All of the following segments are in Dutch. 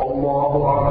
الله أكبر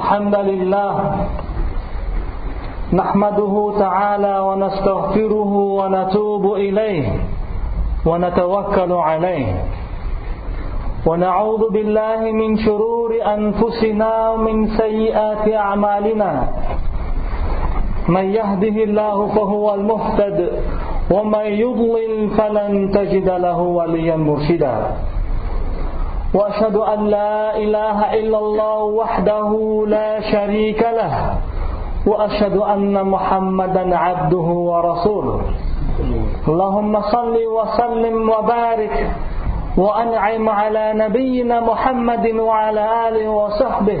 الحمد لله نحمده تعالى ونستغفره ونتوب إليه ونتوكل عليه ونعوذ بالله من شرور أنفسنا ومن سيئات أعمالنا من يهده الله فهو المهتد ومن يضلل فلن تجد له وليا مرشدا وأشهد أن لا إله إلا الله وحده لا شريك له وأشهد أن محمدا عبده ورسوله. اللهم صل وسلم وبارك وأنعم على نبينا محمد وعلى آله وصحبه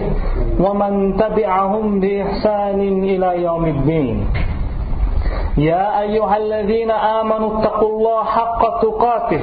ومن تبعهم بإحسان إلى يوم الدين. يا أيها الذين آمنوا اتقوا الله حق تقاته.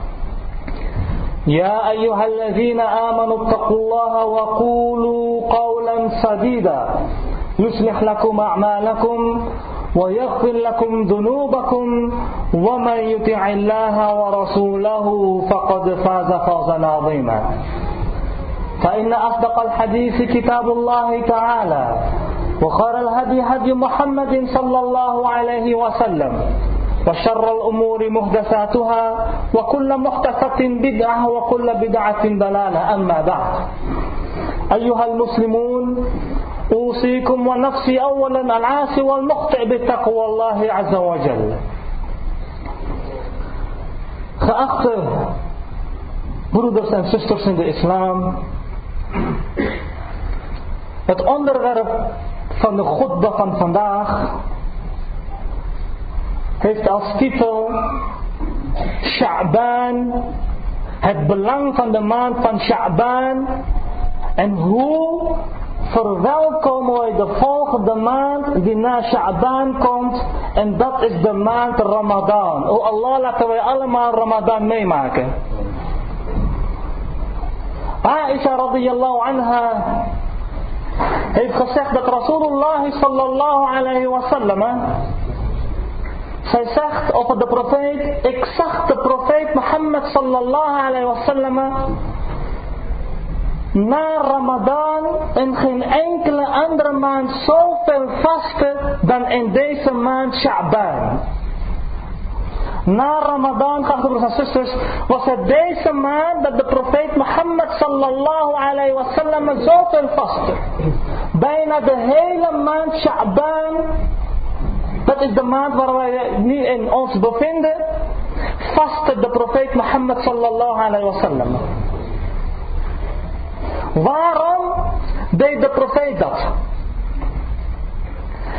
يا أيها الذين آمنوا اتقوا الله وقولوا قولا سديدا. يصلح لكم أعمالكم ويغفر لكم ذنوبكم. ومن يطع الله ورسوله فقد فاز فوزا عظيما. فإن أصدق الحديث كتاب الله تعالى وخير الهدي هدي محمد صلى الله عليه وسلم. وشر الأمور محدثاتها وكل محدثة بدعة وكل بدعة ضلالة. أما بعد أيها المسلمون أوصيكم ونفسي أولا العاصي والمخطئ بتقوى الله عز وجل. Geachte broeders en zusters in de islam, het onderwerp van de godba van vandaag heeft als titel Sha'ban, het belang van de maand van Sha'ban en hoe verwelkomen wij de volgende maand die na Sha'ban komt en dat is de maand Ramadan. O Allah laten wij allemaal Ramadan meemaken. Aisha radiyallahu anha heeft gezegd dat Rasulullah sallallahu alayhi wa sallam Zij zegt over de profeet, ik zag de profeet Mohammed sallallahu alayhi wa sallam na Ramadan in geen enkele andere maand zoveel vasten dan in deze maand Sha'ban. Na Ramadan, geachte broers en zusters, was het deze maand dat de profeet Mohammed sallallahu alayhi wa sallam zoveel vastte. Bijna de hele maand Sha'ban, dat is de maand waar wij nu in ons bevinden, vastte de profeet Mohammed sallallahu alayhi wa sallam. Waarom deed de profeet dat?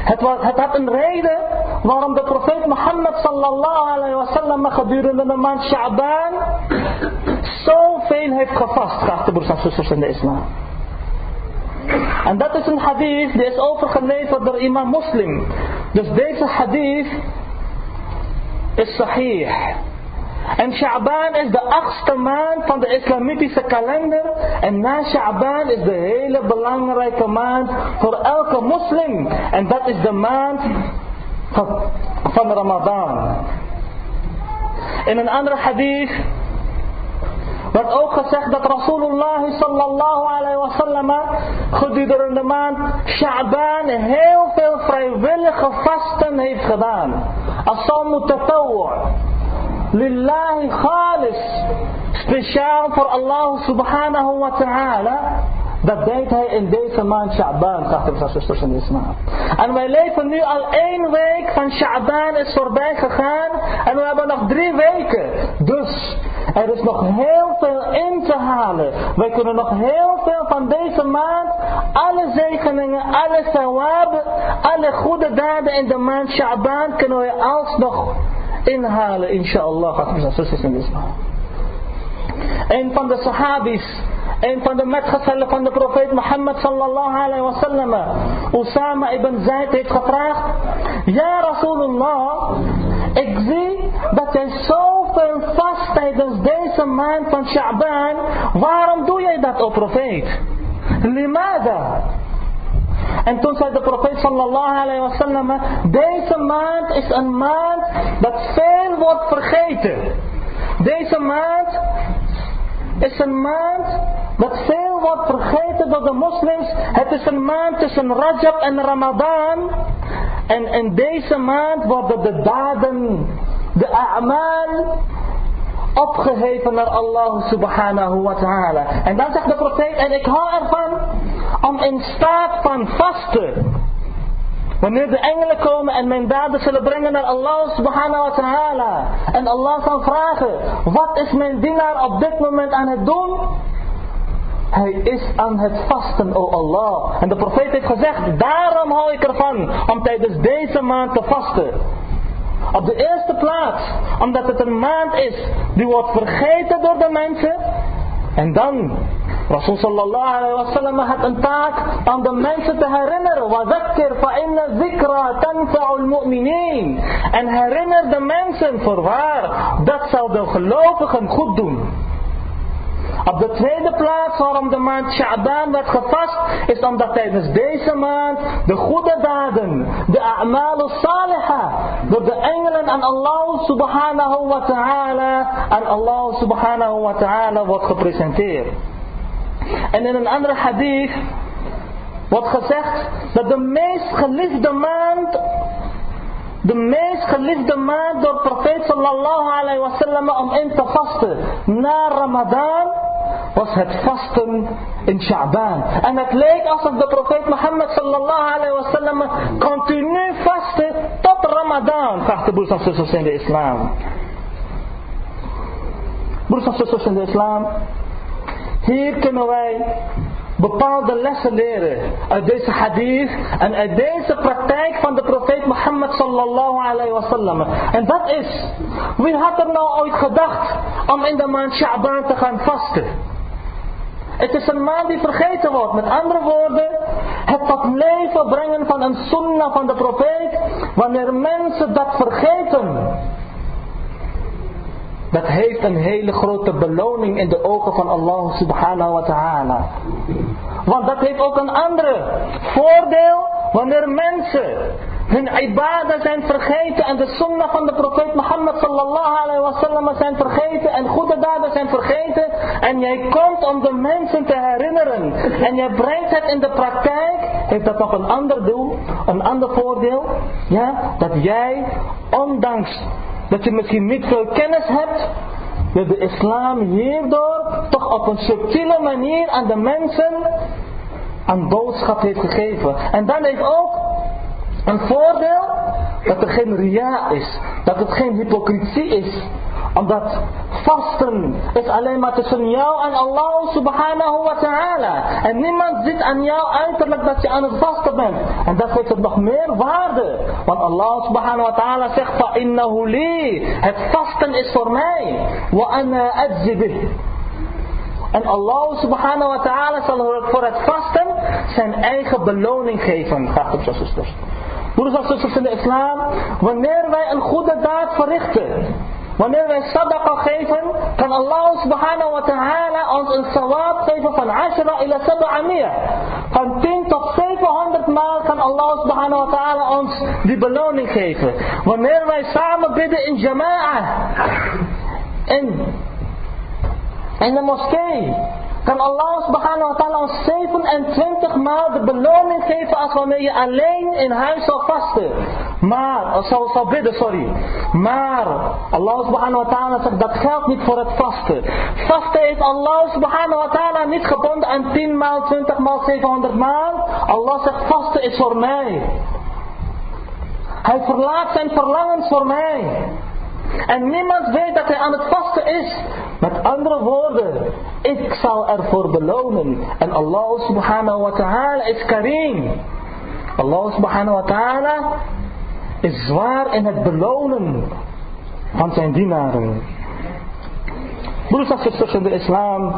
Het, was, het had een reden waarom de profeet Mohammed sallallahu alayhi wa sallam gedurende de maand Sha'ban zoveel heeft gevast, geachte broers en zusters in de islam. En dat is een hadith die is overgeleverd door imam Muslim. Dus deze hadith is sahih. En Sha'ban is de achtste maand van de islamitische kalender. En na Sha'ban is de hele belangrijke maand voor elke moslim. En dat is de maand van, van Ramadan. In een andere hadith wordt ook gezegd dat Rasulullah sallallahu alayhi wa sallam gedurende de maand Sha'ban heel veel vrijwillige vasten heeft gedaan. As-salmu tatawwu' lillahi khalis. Speciaal voor Allah subhanahu wa ta'ala. Dat deed hij in deze maand Sha'ban, geachte en zusters in islam. En wij leven nu al één week van Sha'ban is voorbij gegaan. En we hebben nog drie weken. Dus er is nog heel veel in te halen. Wij kunnen nog heel veel van deze maand, alle zegeningen, alle thawab, alle goede daden in de maand Sha'ban kunnen wij alsnog inhalen, inshallah, en. Een van de sahabis een van de metgezellen van de profeet Mohammed sallallahu alayhi wa sallam, Usama ibn Zaid heeft gevraagd, Ja Rasulullah, ik zie dat jij zoveel tijdens deze maand van Sha'ban, waarom doe jij dat o profeet? Limada? En toen zei de profeet sallallahu alayhi wa deze maand is een maand dat veel wordt vergeten. Deze maand is een maand dat veel wordt vergeten door de moslims. Het is een maand tussen Rajab en Ramadan. En in deze maand worden de daden, de a'mal, opgeheven naar Allah subhanahu wa ta'ala. En dan zegt de profeet, en ik hou ervan om in staat van vasten. Wanneer de engelen komen en mijn daden zullen brengen naar Allah subhanahu wa ta'ala. En Allah zal vragen, wat is mijn dienaar op dit moment aan het doen? Hij is aan het vasten, o Allah. En de profeet heeft gezegd, daarom hou ik ervan om tijdens deze maand te vasten. Op de eerste plaats, omdat het een maand is die wordt vergeten door de mensen. En dan, Rasul sallallahu alaihi wasallam had een taak om de mensen te herinneren. Wazakir fa inna zikra tanfa'ul mu'mineen. En herinner de mensen voor waar dat zal de gelovigen goed doen. Op de tweede plaats waarom de maand Sha'ban werd gevast, is omdat tijdens deze maand de goede daden, de a'malu saliha, door de engelen aan Allah subhanahu wa ta'ala, aan Allah subhanahu wa ta'ala wordt gepresenteerd. En in een andere hadith wordt gezegd dat de meest geliefde maand de meest geliefde maand door profeet sallallahu alayhi wa sallam om in te vasten na Ramadan was het vasten in Sha'ban. En het leek alsof de profeet Mohammed sallallahu alayhi wa sallam continu vastte tot Ramadan, geachte broers en zusters in de islam. Broers en zusters in de islam, hier kunnen wij bepaalde lessen leren uit deze hadith en uit deze praktijk van de profeet Mohammed sallallahu alayhi wa sallam. En dat is, wie had er nou ooit gedacht om in de maand Sha'ban te gaan vasten? Het is een maand die vergeten wordt. Met andere woorden, het tot leven brengen van een sunnah van de profeet, wanneer mensen dat vergeten. Dat heeft een hele grote beloning in de ogen van Allah subhanahu wa ta'ala. Want dat heeft ook een andere voordeel wanneer mensen hun ibadah zijn vergeten en de sunnah van de profeet Mohammed sallallahu alayhi wasallam zijn vergeten en goede daden zijn vergeten. En jij komt om de mensen te herinneren. En jij brengt het in de praktijk, heeft dat nog een ander doel, een ander voordeel, ja, dat jij ondanks dat je misschien niet veel kennis hebt, dat de islam hierdoor toch op een subtiele manier aan de mensen een boodschap heeft gegeven. En dan heeft ook een voordeel dat er geen ria is, dat het geen hypocrisie is. Omdat vasten is alleen maar tussen jou en Allah subhanahu wa ta'ala. En niemand ziet aan jou uiterlijk dat je aan het vasten bent. En dat geeft het nog meer waarde. Want Allah subhanahu wa ta'ala zegt innahu li. Het vasten is voor mij. Wa ana. En Allah subhanahu wa ta'ala zal voor het vasten zijn eigen beloning geven. Graag op zusters. Broeders en zusters in de islam, wanneer wij een goede daad verrichten, wanneer wij sadaqa geven, kan Allah subhanahu wa ta'ala ons een sawab geven van ashra ila sab'amiyah. Van 10 tot 700 maal kan Allah subhanahu wa ta'ala ons die beloning geven. Wanneer wij samen bidden in jama'a, in, in de moskee, kan Allah subhanahu wa ta'ala ons 27 maal de beloning geven als wanneer je alleen in huis zal vasten. Maar, zal bidden, sorry. Maar, Allah subhanahu wa ta'ala zegt dat geldt niet voor het vasten. Vasten heeft Allah subhanahu wa ta'ala niet gebonden aan 10 maal, 20 maal, 700 maal. Allah zegt vasten is voor mij. Hij verlaat zijn verlangens voor mij. En niemand weet dat hij aan het vasten is. Met andere woorden, ik zal ervoor belonen. En Allah subhanahu wa ta'ala is kareem. Allah subhanahu wa ta'ala is zwaar in het belonen van zijn dienaren. Broers en in de islam.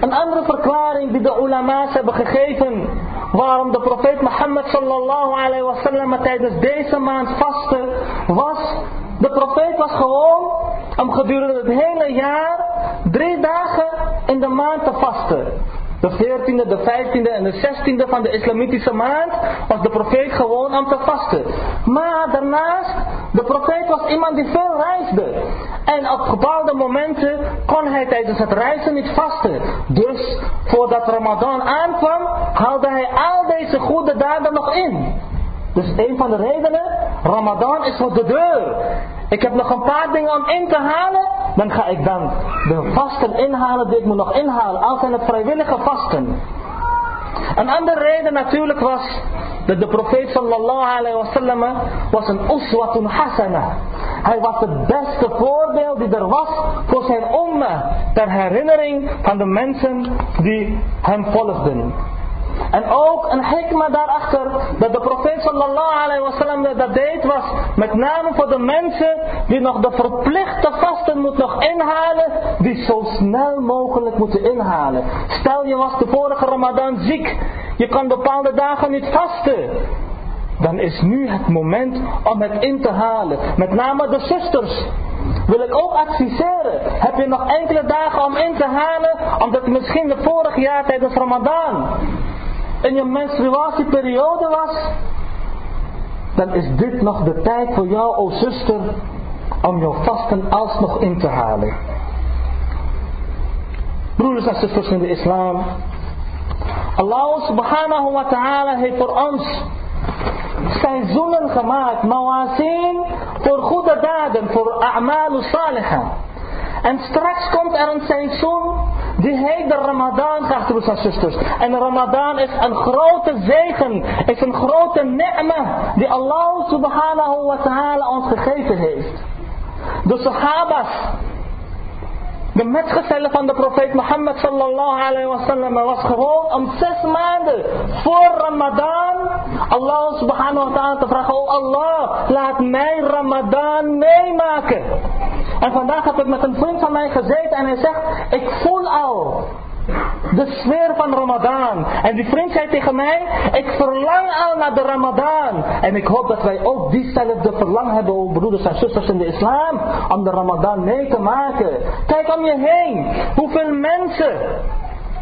Een andere verklaring die de ulama's hebben gegeven waarom de profeet Mohammed sallallahu alayhi wa sallam tijdens deze maand vastte was, de profeet was gewoon om gedurende het hele jaar drie dagen in de maand te vasten. De 14e, de 15e en de 16e van de islamitische maand was de profeet gewoon om te vasten. Maar daarnaast, de profeet was iemand die veel reisde. En op bepaalde momenten kon hij tijdens het reizen niet vasten. Dus voordat Ramadan aankwam, haalde hij al deze goede daden nog in. Dus een van de redenen, Ramadan is voor de deur. Ik heb nog een paar dingen om in te halen, dan ga ik dan de vasten inhalen ik moet nog inhalen. Al zijn het vrijwillige vasten. Een andere reden natuurlijk was dat de profeet sallallahu alayhi wa sallam was een uswatun hasana. Hij was het beste voorbeeld die er was voor zijn umma ter herinnering van de mensen die hem volgden. En ook een hikma daarachter dat de profeet sallallahu alayhi wa sallam dat deed was met name voor de mensen die nog de verplichte vasten moeten nog inhalen, die zo snel mogelijk moeten inhalen. Stel je was de vorige ramadan ziek, je kan bepaalde dagen niet vasten. Dan is nu het moment om het in te halen. Met name de zusters wil ik ook adviseren. Heb je nog enkele dagen om in te halen, omdat misschien de vorig jaar tijdens Ramadan in je menstruatieperiode was, dan is dit nog de tijd voor jou, o zuster, om jouw vasten alsnog in te halen. Broeders en zusters in de islam, Allah subhanahu wa ta'ala heeft voor ons seizoenen gemaakt, mawazin, voor goede daden, voor a'malu salihah. En straks komt er een seizoen die heet de Ramadan, geachte broers en zusters. En Ramadan is een grote zegen, is een grote ni'ma die Allah subhanahu wa ta'ala ons gegeven heeft. De sahabas, de metgezellen van de profeet Mohammed sallallahu alayhi wa sallam was gewoon om zes maanden voor Ramadan Allah subhanahu wa ta'ala te vragen, oh Allah, laat mij Ramadan meemaken. En vandaag heb ik met een vriend van mij gezeten en hij zegt, ik voel al de sfeer van Ramadan. En die vriend zei tegen mij, ik verlang al naar de Ramadan. En ik hoop dat wij ook diezelfde verlang hebben, broeders en zusters in de islam, om de Ramadan mee te maken. Kijk om je heen, hoeveel mensen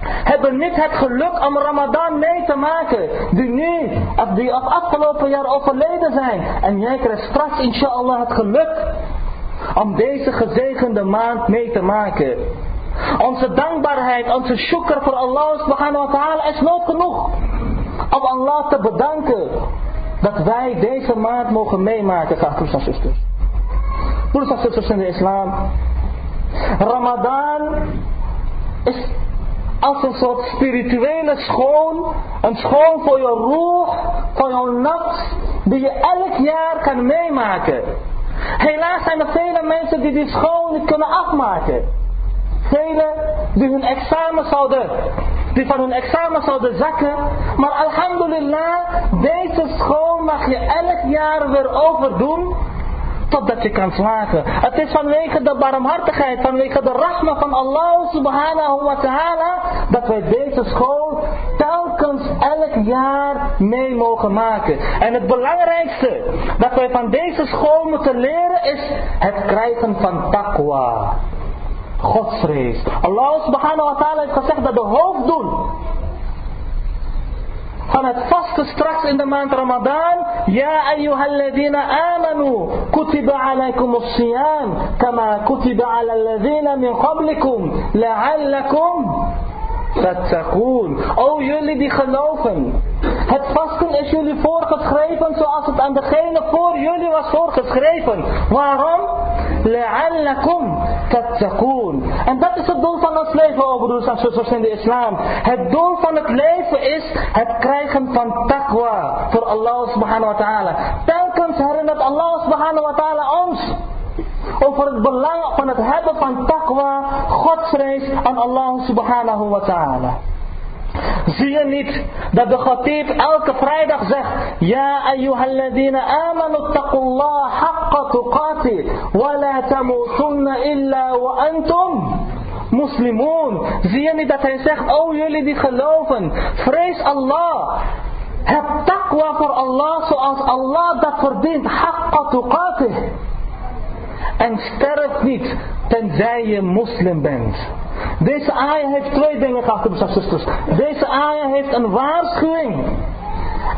hebben niet het geluk om Ramadan mee te maken. Die nu, of die af afgelopen jaar overleden zijn. En jij krijgt straks inshallah het geluk om deze gezegende maand mee te maken. Onze dankbaarheid, onze shukr voor Allah subhanahu wa ta'ala is nooit genoeg. Om Allah te bedanken dat wij deze maand mogen meemaken, graag broers en zusters. Broers en zusters in de islam. Ramadan is als een soort spirituele schoon, een schoon voor je roer, voor je nafs, die je elk jaar kan meemaken. Helaas zijn er vele mensen die die school niet kunnen afmaken. Velen die hun examen zouden, die van hun examen zouden zakken. Maar alhamdulillah, deze school mag je elk jaar weer overdoen totdat je kan slagen. Het is vanwege de barmhartigheid, vanwege de rahma van Allah subhanahu wa ta'ala, dat wij deze school telkens elk jaar mee mogen maken. En het belangrijkste dat wij van deze school moeten leren is het krijgen van taqwa. Godsvrees. Allah subhanahu wa ta'ala heeft gezegd dat de hoofddoel van het vasten straks in de maand Ramadan. Ja ayyuhalladhina amanu kutiba alaykum as-siyam kama kutiba ala alladhina min qablikum la'allakum tattaqoon. O jullie die geloven. Het vasten is jullie voorgeschreven zoals het aan degene voor jullie was voorgeschreven. Waarom? La'allakum tattaqoon. En dat is het doel van ons leven, o broers en zusters in de islam. Het doel van het leven is het krijgen van taqwa voor Allah subhanahu wa ta'ala. Telkens herinnert Allah subhanahu wa ta'ala ons over het belang van het hebben van taqwa, godsvrees aan Allah subhanahu wa ta'ala. Zie je niet dat de Khatib elke vrijdag zegt Ja ayyuhalladina amanu taqullah haqqa tuqati wa la tamutunna illa wa antum muslimun. Zie je niet dat hij zegt Oh jullie die geloven vrees Allah heb taqwa voor Allah zoals Allah dat verdient haqqa tuqati en sterf niet tenzij je moslim bent. Deze ayah heeft twee dingen gehad, broers en zusters. Deze ayah heeft een waarschuwing.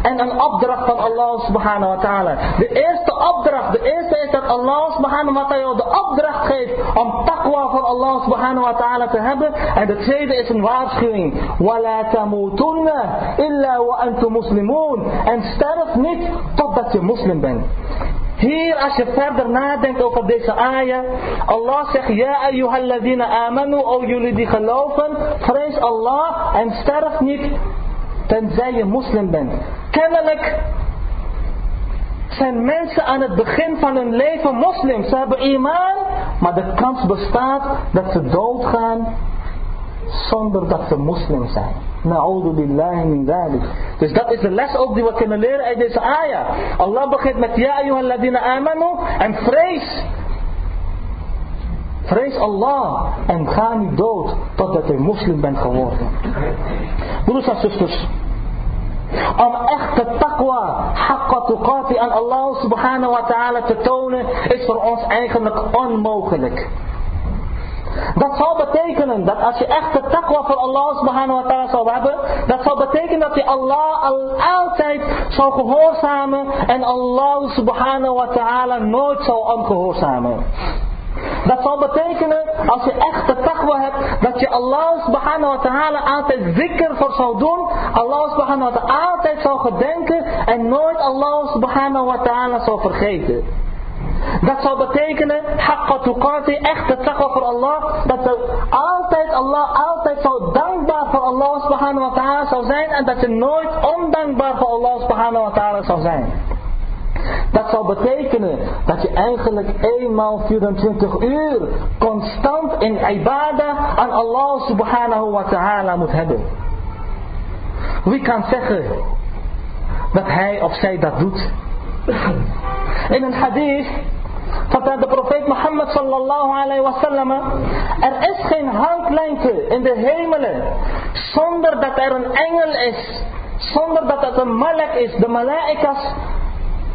En een opdracht van Allah subhanahu wa ta'ala. De eerste opdracht, de eerste is dat Allah subhanahu wa ta'ala de opdracht geeft om taqwa van Allah subhanahu wa ta'ala te hebben. En de tweede is een waarschuwing. وَلَا تَمُوتُنَّ إِلَّا وَأَنْتُمْ مُسْلِمُونَ En sterf niet totdat je moslim bent. Hier als je verder nadenkt over deze ayah. Allah zegt, Ja ayyuhalladina amanu, o jullie die geloven. Vrees Allah en sterf niet tenzij je moslim bent. Kennelijk zijn mensen aan het begin van hun leven moslims. Ze hebben iman, maar de kans bestaat dat ze doodgaan zonder dat ze moslim zijn. Na'udhu billahi min dhalik. Dus dat is de les ook die we kunnen leren uit deze ayah. Allah begint met Ja ayyuhalladina amanu en vrees. Vrees Allah en ga niet dood totdat je moslim bent geworden. Broers en zusters. Om echte taqwa, haqqa tuqati aan Allah subhanahu wa ta'ala te tonen is voor ons eigenlijk onmogelijk. Dat zal betekenen dat als je echte taqwa voor Allah subhanahu wa ta'ala zou hebben, dat zal betekenen dat je Allah al altijd zou gehoorzamen en Allah subhanahu wa ta'ala nooit zou ongehoorzamen. Dat zal betekenen, als je echte taqwa hebt, dat je Allah subhanahu wa ta'ala altijd zikr voor zou doen. Allah subhanahu wa ta'ala altijd zou gedenken en nooit Allah subhanahu wa ta'ala zou vergeten. Dat zou betekenen, haqqa tuqati, echte taqwa voor Allah, dat er altijd Allah, altijd zo dankbaar voor Allah subhanahu wa ta'ala zou zijn en dat je nooit ondankbaar voor Allah subhanahu wa ta'ala zou zijn. Dat zou betekenen dat je eigenlijk eenmaal 24 uur constant in ibadah aan Allah subhanahu wa ta'ala moet hebben. Wie kan zeggen dat hij of zij dat doet? In een hadith vertelt de profeet Mohammed sallallahu alayhi wa sallam. Er is geen handlengte in de hemelen zonder dat er een engel is. Zonder dat het een malek is. De malaikas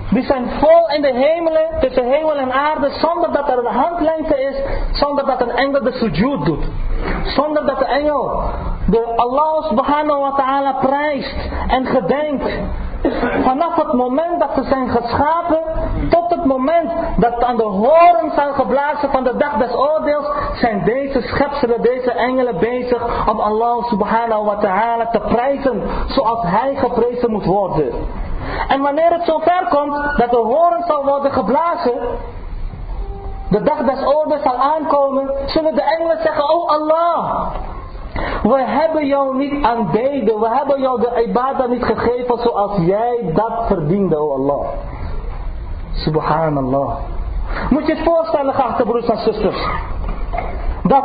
die zijn vol in de hemelen, tussen hemel en aarde, zonder dat er een handlengte is, zonder dat een engel de sujud doet. Zonder dat de engel de Allah subhanahu wa ta'ala prijst en gedenkt. Vanaf het moment dat ze zijn geschapen tot het moment dat aan de horen zijn geblazen van de dag des oordeels zijn deze schepselen, deze engelen bezig om Allah subhanahu wa ta'ala te prijzen zoals hij geprezen moet worden. En wanneer het zover komt dat de horen zal worden geblazen, de dag des oordeels zal aankomen, zullen de engelen zeggen, oh Allah, we hebben jou niet aanbeden, we hebben jou de ibadah niet gegeven zoals jij dat verdiende, oh Allah. Subhanallah. Moet je het voorstellen, geachte broers en zusters, dat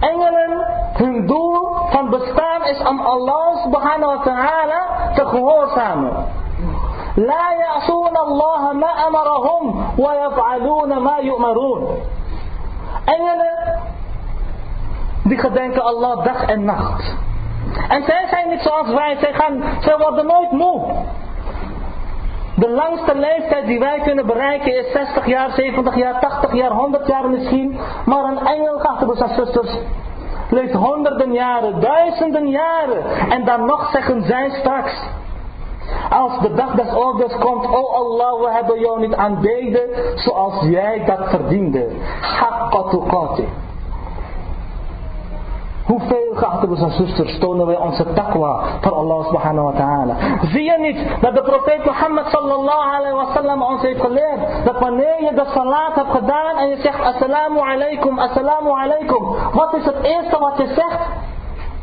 engelen hun doel van bestaan is om Allah subhanahu wa ta'ala te gehoorzamen. لا يعصون الله ما أمرهم ويفعلون ما يؤمرون Engelen die gedenken Allah dag en nacht. En zij zijn niet zoals wij, zij, gaan, zij worden nooit moe. De langste leeftijd die wij kunnen bereiken is 60 jaar, 70 jaar, 80 jaar, 100 jaar misschien. Maar een engel, en zusters, leeft honderden jaren, duizenden jaren. En dan nog zeggen zij straks, als de dag des oordeels komt, oh Allah, we hebben jou niet aanbeden zoals jij dat verdiende. Tuqati. Hoeveel geachte broers en zusters tonen wij onze taqwa voor Allah subhanahu wa ta'ala. Zie je niet dat de profeet Mohammed sallallahu alayhi wa sallam ons heeft geleerd. Dat wanneer je de salat hebt gedaan en je zegt assalamu alaikum, assalamu alaikum. Wat is het eerste wat je zegt?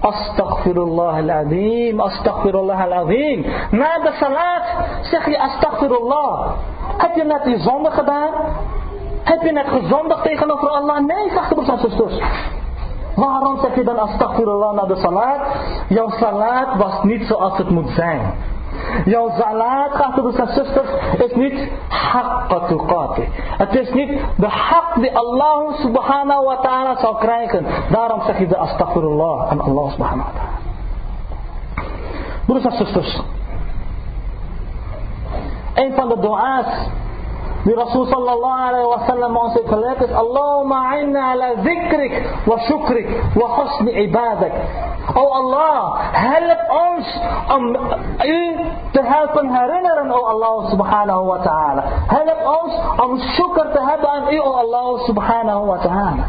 Astaghfirullah al-azim, astaghfirullah al-azim. Na de salat zeg je astaghfirullah. Heb je net die zonde gedaan? Heb je net gezondigd tegenover Allah? Nee, geachte broers en zusters. Waarom zeg je dan astaghfirullah na de salat? Jouw salat was niet zoals het moet zijn. Jouw salat, broers en zusters, is niet haqqa tuqati. Het is niet de haq die Allah subhanahu wa ta'ala zal krijgen. Daarom zeg je de astaghfirullah aan Allah subhanahu wa ta'ala. Broers en zusters. Een van de dua's wa sallam ons heeft geleerd is Allahumma inna ala dhikrik wa shukrik wa husni ibadak. O Allah, help ons om u te helpen herinneren, o Allah subhanahu wa ta'ala. Help ons om shukr te hebben aan u, o Allah subhanahu wa ta'ala.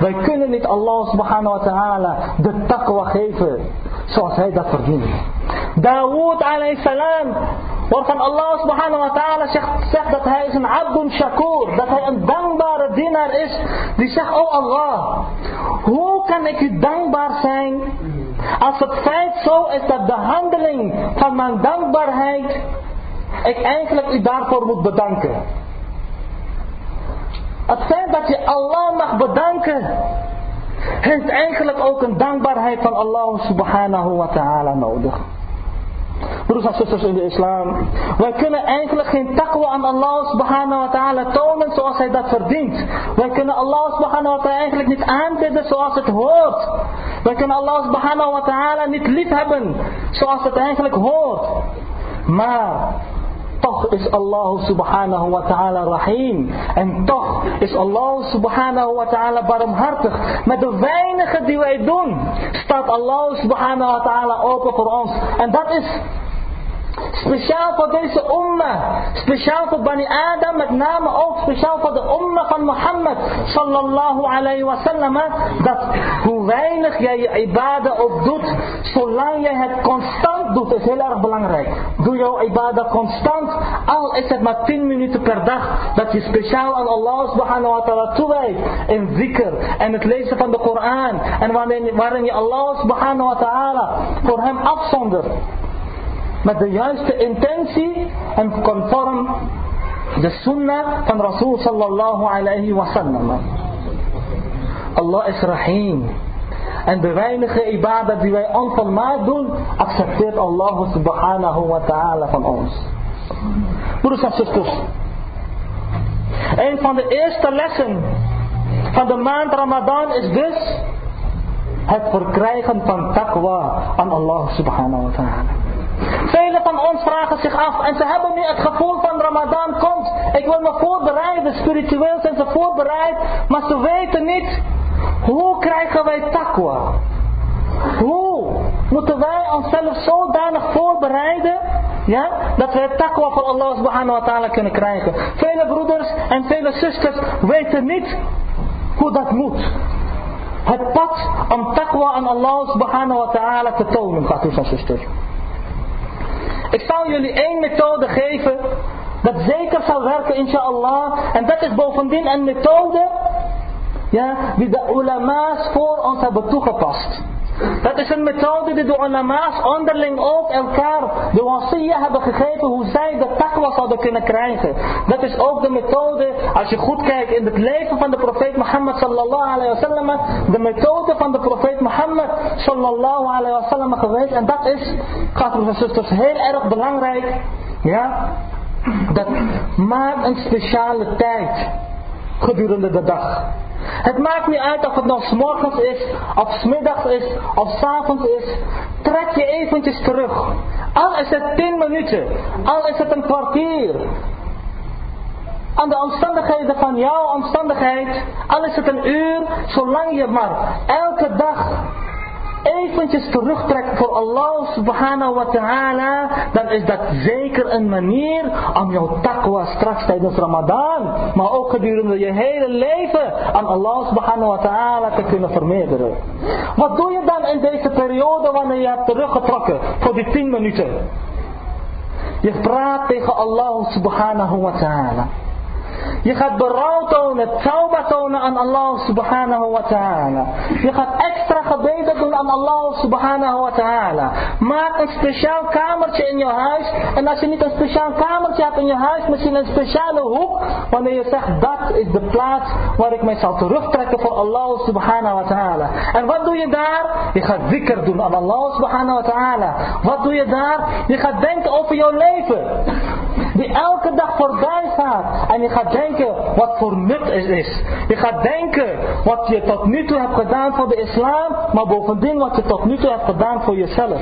Wij kunnen niet Allah subhanahu wa ta'ala de taqwa geven zoals hij dat verdient. Dawood alayhi salam Waarvan Allah subhanahu wa ta'ala zegt, zegt, dat hij is een abdun shakur. Dat hij een dankbare dienaar is. Die zegt, oh Allah. Hoe kan ik u dankbaar zijn. Als het feit zo is dat de handeling van mijn dankbaarheid. Ik eigenlijk u daarvoor moet bedanken. Het feit dat je Allah mag bedanken. Heeft eigenlijk ook een dankbaarheid van Allah subhanahu wa ta'ala nodig. Broers en zusters in de islam. Wij kunnen eigenlijk geen taqwa aan Allah subhanahu wa ta'ala tonen zoals hij dat verdient. Wij kunnen Allah subhanahu wa ta'ala eigenlijk niet aanbidden zoals het hoort. Wij kunnen Allah subhanahu wa ta'ala niet lief hebben zoals het eigenlijk hoort. Maar toch is Allah subhanahu wa ta'ala rahim. En toch is Allah subhanahu wa ta'ala barmhartig. Met de weinige die wij doen, staat Allah subhanahu wa ta'ala open voor ons. En dat is Speciaal voor deze umma. Speciaal voor Bani Adam. Met name ook speciaal voor de umma van Mohammed. Sallallahu alayhi wa sallam. Dat hoe weinig jij je ibadah ook doet. Zolang jij het constant doet. Is heel erg belangrijk. Doe jouw ibadah constant. Al is het maar 10 minuten per dag. Dat je speciaal aan Allah subhanahu wa ta'ala toewijdt. In zikr. En het lezen van de Koran. En waarin, je Allah subhanahu wa ta'ala voor hem afzondert met de juiste intentie en conform de sunnah van Rasul sallallahu alayhi wa sallam. Allah is rahim. En de weinige ibadah die wij onvolmaakt doen, accepteert Allah subhanahu wa ta'ala van ons. Broeders en zusters. Een van de eerste lessen van de maand Ramadan is dus het verkrijgen van taqwa aan Allah subhanahu wa ta'ala. Velen van ons vragen zich af en ze hebben nu het gevoel van Ramadan komt. Ik wil me voorbereiden, spiritueel zijn ze voorbereid, maar ze weten niet hoe krijgen wij takwa. hoe moeten wij onszelf zodanig voorbereiden ja, dat we takwa voor Allah subhanahu wa ta'ala kunnen krijgen. Vele broeders en vele zusters weten niet hoe dat moet. Het pad om takwa aan Allah subhanahu wa ta'ala te tonen, broeders en zusters. Ik zal jullie één methode geven dat zeker zal werken inshallah. En dat is bovendien een methode ja, die de ulama's voor ons hebben toegepast. Dat is een methode die de ulama's onderling ook elkaar de wasiyah hebben gegeven hoe zij de takwa zouden kunnen krijgen. Dat is ook de methode, als je goed kijkt in het leven van de profeet Mohammed sallallahu alayhi wa sallam, de methode van de profeet Mohammed sallallahu alayhi wa sallam geweest. En dat is, gaat en zusters, heel erg belangrijk. Ja, dat maakt een speciale tijd gedurende de dag. Het maakt niet uit of het nog morgens is, of smiddags is, of s avonds is. Trek je eventjes terug. Al is het 10 minuten, al is het een kwartier. Aan de omstandigheden van jouw omstandigheid, al is het een uur, zolang je maar elke dag eventjes terugtrekt voor Allah subhanahu wa ta'ala, dan is dat zeker een manier om jouw takwa straks tijdens Ramadan, maar ook gedurende je hele leven aan Allah subhanahu wa ta'ala te kunnen vermeerderen. Wat doe je dan in deze periode wanneer je hebt teruggetrokken voor die 10 minuten? Je praat tegen Allah subhanahu wa ta'ala. Je gaat berouw tonen, tauba tonen aan Allah subhanahu wa ta'ala. Je gaat extra gebeden doen aan Allah subhanahu wa ta'ala. Maak een speciaal kamertje in je huis. En als je niet een speciaal kamertje hebt in je huis, misschien een speciale hoek. Wanneer je zegt, dat is de plaats waar ik mij zal terugtrekken voor Allah subhanahu wa ta'ala. En wat doe je daar? Je gaat zikr doen aan Allah subhanahu wa ta'ala. Wat doe je daar? Je gaat denken over jouw leven. Die elke dag voorbij gaat. En je gaat denken wat voor nut het is. Je gaat denken wat je tot nu toe hebt gedaan voor de islam, maar bovendien wat je tot nu toe hebt gedaan voor jezelf.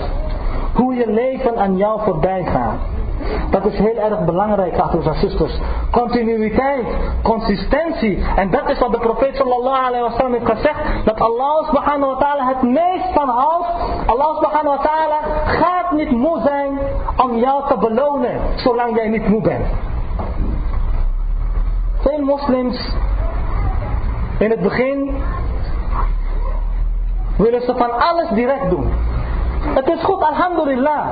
Hoe je leven aan jou voorbij gaat. Dat is heel erg belangrijk, broers en zusters. Continuïteit, consistentie. En dat is wat de profeet sallallahu alayhi wa sallam heeft gezegd. Dat Allah subhanahu wa ta'ala het meest van houdt. Allah subhanahu wa ta'ala gaat niet moe zijn om jou te belonen. Zolang jij niet moe bent. Veel moslims in het begin willen ze van alles direct doen. Het is goed, alhamdulillah.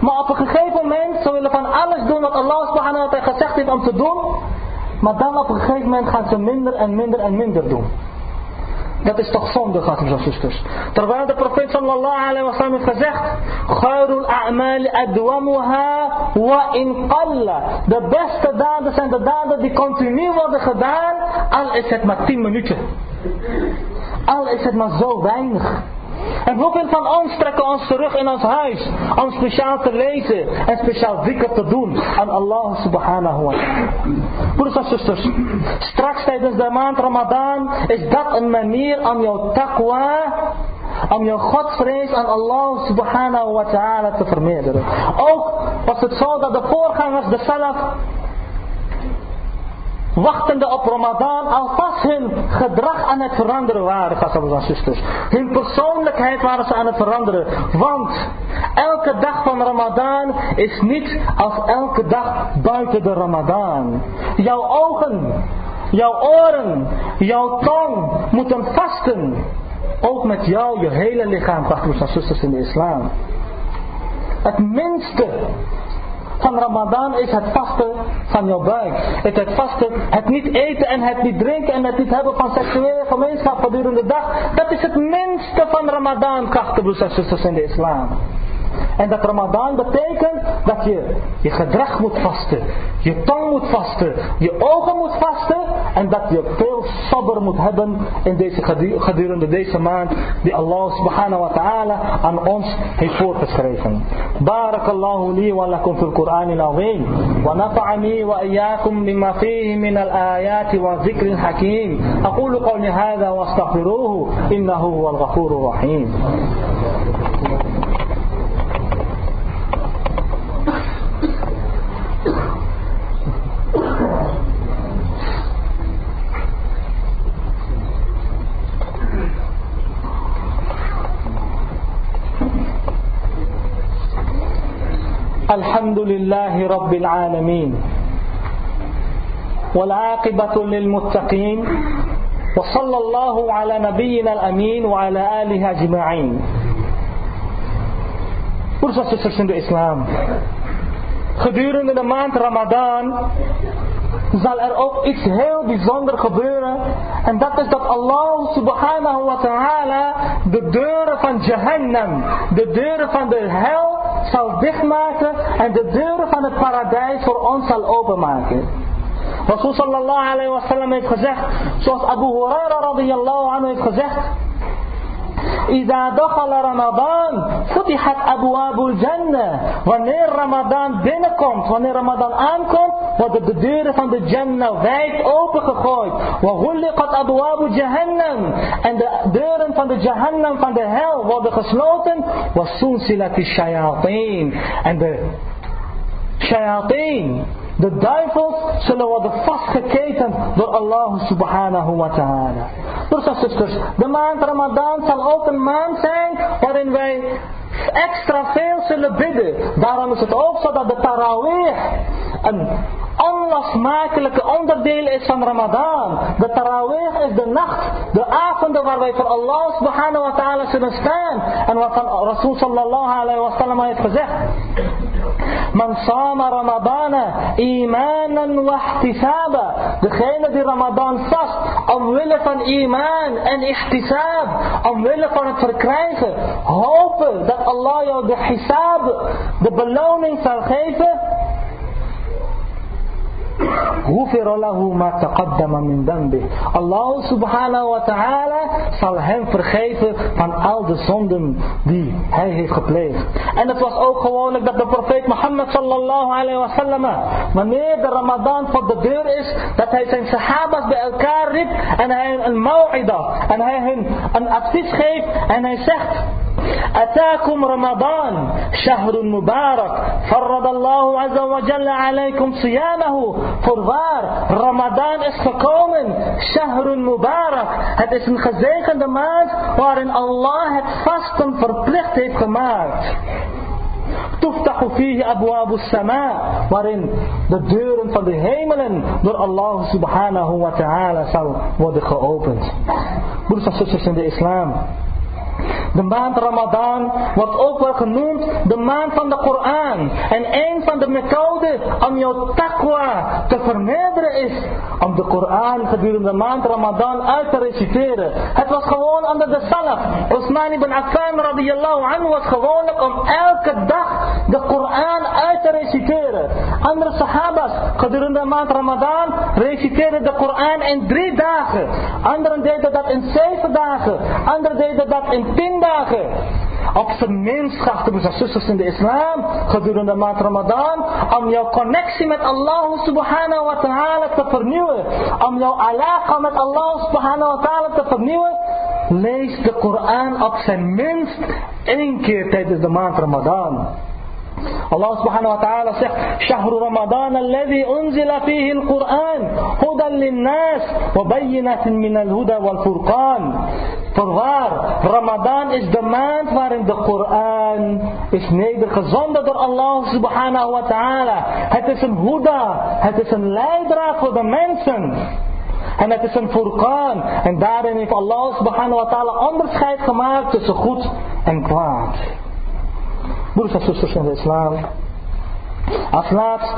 Maar op een gegeven moment, ze willen van alles doen wat Allah subhanahu wa ta'ala gezegd heeft om te doen. Maar dan op een gegeven moment gaan ze minder en minder en minder doen. Dat is toch zonde, broers en zusters. Terwijl de profeet sallallahu alayhi wa sallam heeft gezegd. Khairul a'mal adwamuha wa in qalla. De beste daden zijn de daden die continu worden gedaan. Al is het maar 10 minuten. Al is het maar zo weinig. En hoeveel van ons trekken ons terug in ons huis om speciaal te lezen en speciaal zikr te doen aan Allah subhanahu wa ta'ala. Broeders en zusters, straks tijdens de maand Ramadan is dat een manier om jouw taqwa, om jouw godsvrees aan Allah subhanahu wa ta'ala te vermeerderen. Ook was het zo dat de voorgangers, de salaf, wachtende op Ramadan alvast hun gedrag aan het veranderen waren, broers en zusters. Hun persoonlijkheid waren ze aan het veranderen. Want elke dag van Ramadan is niet als elke dag buiten de Ramadan. Jouw ogen, jouw oren, jouw tong moeten vasten. Ook met jou, je hele lichaam, broers en zusters in de islam. Het minste van Ramadan is het vasten van jouw buik. Het, het vasten, het niet eten en het niet drinken en het niet hebben van seksuele gemeenschap gedurende de dag. Dat is het minste van Ramadan, krachten broers in de islam. En dat Ramadan betekent dat je je gedrag moet vasten, je tong moet vasten, je ogen moet vasten en dat je veel sabber moet hebben in deze, gedurende deze maand die Allah subhanahu wa ta'ala aan ons heeft voorgeschreven. Barakallahu li wa lakum fil Qur'an al-azim wa nafa'ani wa iyyakum mimma fihi min al-ayat wa dhikr al-hakim. أقول قولي هذا واستغفروه إنه هو الغفور الرحيم الحمد لله رب العالمين والعاقبة للمتقين وصلى الله على نبينا الأمين وعلى آله أجمعين zusters in de islam. Gedurende de zal er ook iets heel bijzonders gebeuren. En dat is dat Allah subhanahu wa ta'ala de deuren van Jahannam, de deuren van de hel zal dichtmaken en de deuren van het paradijs voor ons zal openmaken. Rasul sallallahu alayhi wa sallam heeft gezegd, zoals Abu Huraira radiyallahu anhu heeft gezegd, Iza dakhala Ramadan, futihat abwabul jannah. Wanneer Ramadan binnenkomt, wanneer Ramadan aankomt, worden de deuren van de Jannah wijd opengegooid. Wa ghulliqat abwabu jahannam. En de deuren van de Jahannam, van de hel, worden gesloten. Wa sunsilat shayateen. En de shayateen de duivels zullen worden vastgeketend door Allah subhanahu wa ta'ala. Broers en zusters, de maand Ramadan zal ook een maand zijn waarin wij extra veel zullen bidden. Daarom is het ook zo dat de tarawih een onlosmakelijke onderdeel is van Ramadan. De tarawih is de nacht, de avonden waar wij voor Allah subhanahu wa ta'ala zullen staan. En wat Rasul sallallahu alayhi wa sallam heeft gezegd. Man sama Ramadana imanan wa. Degene die Ramadan vast omwille van iman en ihtisab, omwille van het verkrijgen, hopen dat Allah jou de hisab, de beloning zal geven. غفر له ما تقدم من ذنبه. Allah subhanahu wa ta'ala zal hem vergeven van al de zonden die hij heeft gepleegd. En het was ook gewoonlijk dat de profeet Mohammed sallallahu alayhi wa sallam, wanneer de Ramadan voor de deur is, dat hij zijn sahabas bij elkaar riep en hij een mau'ida en hij hun een advies geeft en hij zegt أتاكم رمضان شهر مبارك فرض الله عز وجل عليكم صيامه Voorwaar, Ramadan is gekomen. Shahrun Mubarak. Het is een gezegende maand waarin Allah het vasten verplicht heeft gemaakt. Tuftahu fihi abwabu sama. Waarin de deuren van de hemelen door Allah subhanahu wa ta'ala zal worden geopend. Broers en zusters in de islam. De maand Ramadan wordt ook wel genoemd de maand van de Koran. En een van de methoden om jouw taqwa te vermeerderen is om de Koran gedurende de maand Ramadan uit te reciteren. Het was gewoon onder de salaf. Osman ibn Affan radiyallahu anhu was gewoonlijk om elke dag de Koran uit te reciteren. Andere sahabas gedurende de maand Ramadan reciteerden de Koran in drie dagen. Anderen deden dat in zeven dagen. Anderen deden dat in tien dagen. Op zijn minst, geachte broers zusters in de islam, gedurende de maand Ramadan, om jouw connectie met Allah subhanahu wa ta'ala te vernieuwen. Om jouw alaqa met Allah subhanahu wa ta'ala te vernieuwen. Lees de Koran op zijn minst één keer tijdens de maand Ramadan. Subhanahu wa ta'ala zegt شهر رمضان الذي أنزل فيه القرآن هدى للناس وبينات من الهدى والفرقان Voorwaar, Ramadan is de maand waarin de Koran is nedergezonden door Allah subhanahu wa ta'ala. Het is een huda, het is een leidraad voor de mensen. En het is een furqan. En daarin heeft Allah subhanahu wa ta'ala onderscheid gemaakt tussen goed en kwaad. Broers en zusters in de islam. Als laatst.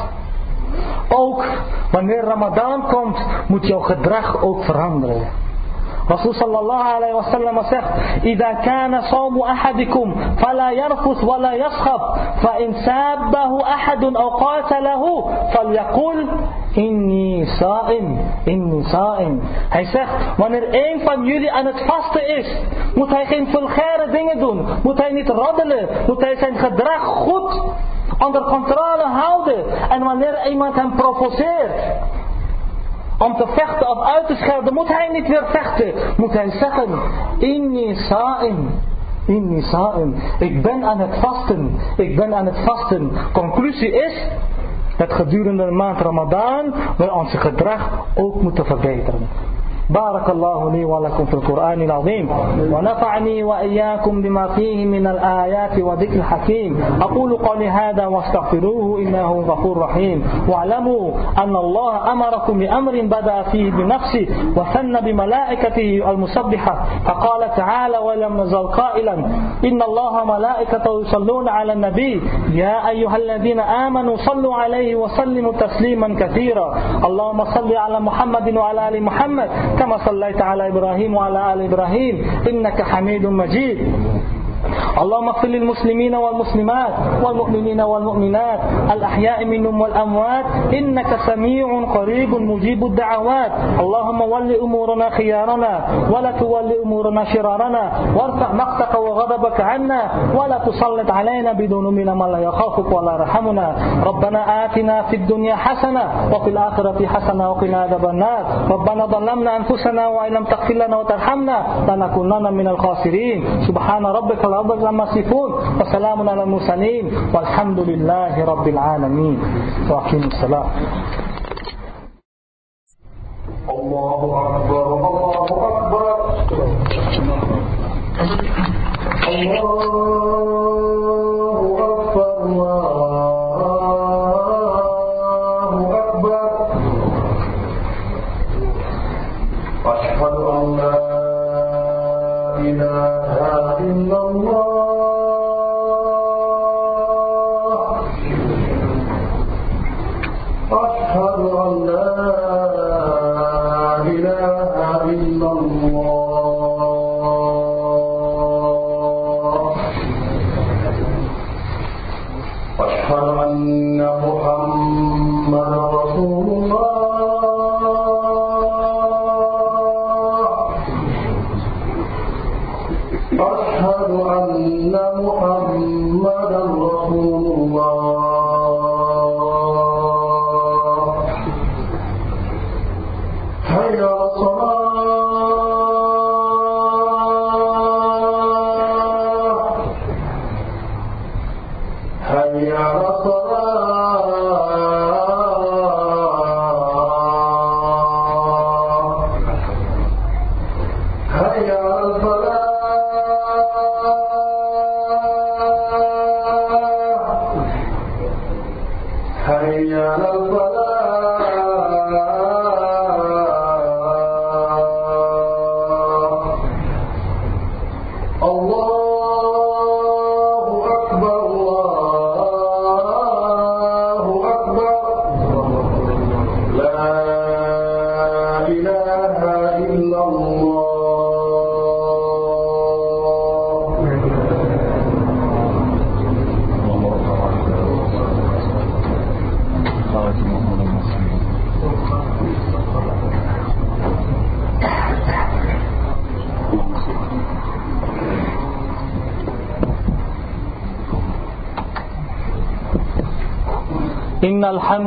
Ook wanneer Ramadan komt, moet jouw gedrag ook veranderen. Rasul sallallahu alayhi wa sallam zegt: "إذا كان صوم أحدكم فلا يرفث ولا يصخب فإن سابه أحد أو قاتله فليقل إني صائم إني صائم." Hij zegt: wanneer een van jullie aan het vasten is, moet hij geen vulgaire dingen doen, moet hij niet roddelen, moet hij zijn gedrag goed onder controle houden. En wanneer iemand hem provoceert, om te vechten of uit te schelden, moet hij niet weer vechten. Moet hij zeggen, inni sa'im. Inni sa'im. Ik ben aan het vasten. Ik ben aan het vasten. Conclusie is, dat gedurende de maand Ramadan wij ons gedrag ook moeten verbeteren. بارك الله لي ولكم في القرآن العظيم ونفعني وإياكم بما فيه من الآيات وذكر الحكيم أقول قولي هذا واستغفروه إنه غفور رحيم واعلموا أن الله أمركم بأمر بدأ فيه بنفسه وثنى بملائكته المسبحة فقال تعالى ولم نزل قائلا إن الله ملائكته يصلون على النبي يا أيها الذين آمنوا صلوا عليه وسلموا تسليما كثيرا اللهم صل على محمد وعلى آل محمد كما صليت على إبراهيم وعلى آل إبراهيم إنك حميد مجيد. اللهم اغفر للمسلمين والمسلمات والمؤمنين والمؤمنات الأحياء منهم والأموات إنك سميع قريب مجيب الدعوات. اللهم ول أمورنا خيارنا ولا تول أمورنا شرارنا. وارفع مقتك وغضبك عنا ولا تسلط علينا بذنوبنا ما لا يخافك ولا يرحمنا. ربنا آتنا في الدنيا حسنة وفي الآخرة حسنة وقنا عذاب النار. ربنا ظلمنا أنفسنا وإن لم تغفر لنا وترحمنا لنكونن من الخاسرين. سبحان ربك العزة عما يصفون وسلام على المرسلين والحمد لله رب العالمين. وأقيموا الصلاة. الله أكبر.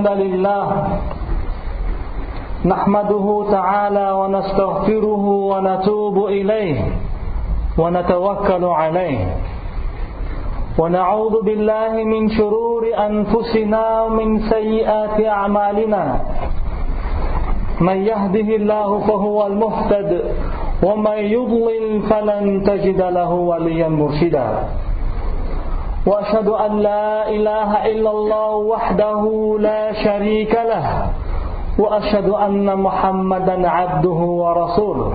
الحمد لله نحمده تعالى ونستغفره ونتوب إليه ونتوكل عليه ونعوذ بالله من شرور أنفسنا ومن سيئات أعمالنا من يهده الله فهو المهتد ومن يضلل فلن تجد له وليا مرشدا وأشهد أن لا إله إلا الله وحده لا شريك له وأشهد أن محمدا عبده ورسوله.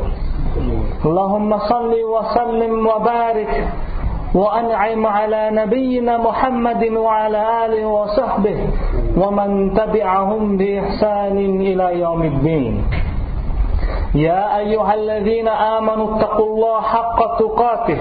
اللهم صل وسلم وبارك وأنعم على نبينا محمد وعلى آله وصحبه ومن تبعهم بإحسان إلى يوم الدين. يا أيها الذين آمنوا اتقوا الله حق تقاته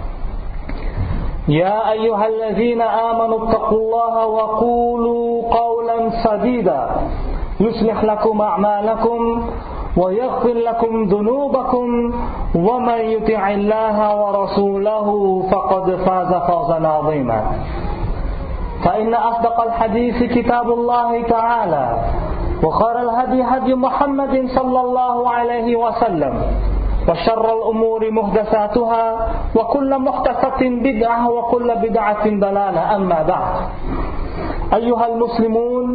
يا أيها الذين آمنوا اتقوا الله وقولوا قولا سديدا. يصلح لكم أعمالكم ويغفر لكم ذنوبكم ومن يطع الله ورسوله فقد فاز فوزا عظيما. فإن أصدق الحديث كتاب الله تعالى وخير الهدي هدي محمد صلى الله عليه وسلم. وشر الأمور محدثاتها وكل محدثة بدعة وكل بدعة ضلالة. أما بعد أيها المسلمون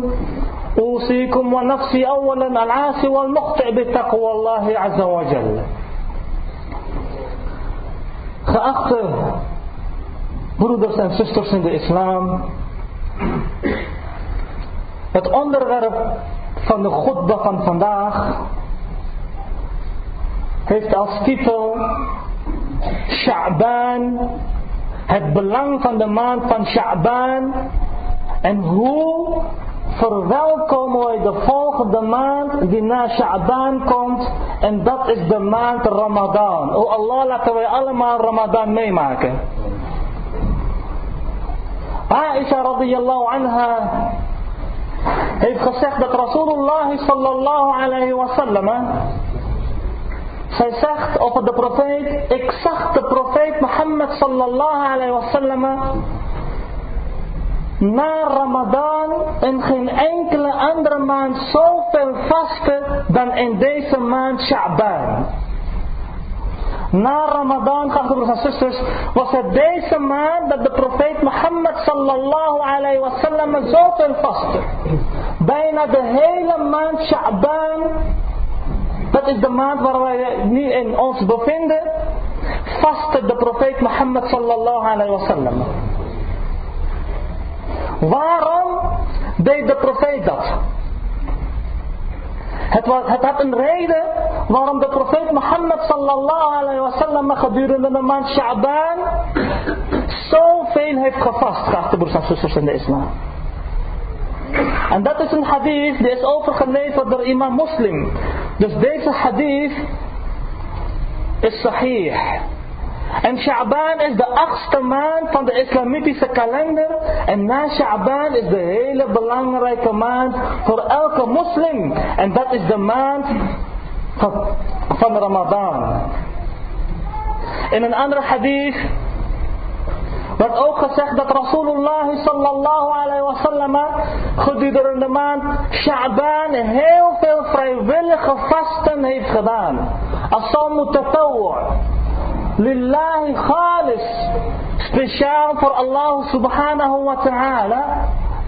أوصيكم ونفسي أولا العاصي والمخطئ بتقوى الله عز وجل. Geachte broeders en zusters in de islam, het onderwerp van de godba van vandaag heeft als titel Sha'ban, het belang van de maand van Sha'ban en hoe verwelkomen wij de volgende maand die na Sha'ban komt en dat is de maand Ramadan. O Allah laten wij allemaal Ramadan meemaken. Aisha radiyallahu anha heeft gezegd dat Rasulullah sallallahu alayhi wa sallam zij zegt over de profeet, ik zag de profeet Mohammed sallallahu alayhi wa sallam na Ramadan in geen enkele andere maand zoveel vasten dan in deze maand Sha'ban. Na Ramadan, geachte broers en zusters, was het deze maand dat de profeet Mohammed sallallahu alayhi wa sallam zoveel vastte. Bijna de hele maand Sha'ban, dat is de maand waar wij nu in ons bevinden, vastte de profeet Mohammed sallallahu alayhi wa sallam. Waarom deed de profeet dat? Het, was, het had een reden waarom de profeet Mohammed sallallahu alayhi wa sallam gedurende de maand Sha'ban zoveel heeft gevast, geachte broers en zusters in de islam. En dat is een hadith die is overgeleverd door imam Muslim. Dus deze hadith is sahih. En Sha'ban is de achtste maand van de islamitische kalender. En na Sha'ban is de hele belangrijke maand voor elke moslim. En dat is de maand van Ramadan. In een andere hadith wordt ook gezegd dat Rasulullah sallallahu alayhi wa sallam gedurende de maand Sha'ban heel veel vrijwillige vasten heeft gedaan. As-sawmu lillahi khalis. Speciaal voor Allah subhanahu wa ta'ala.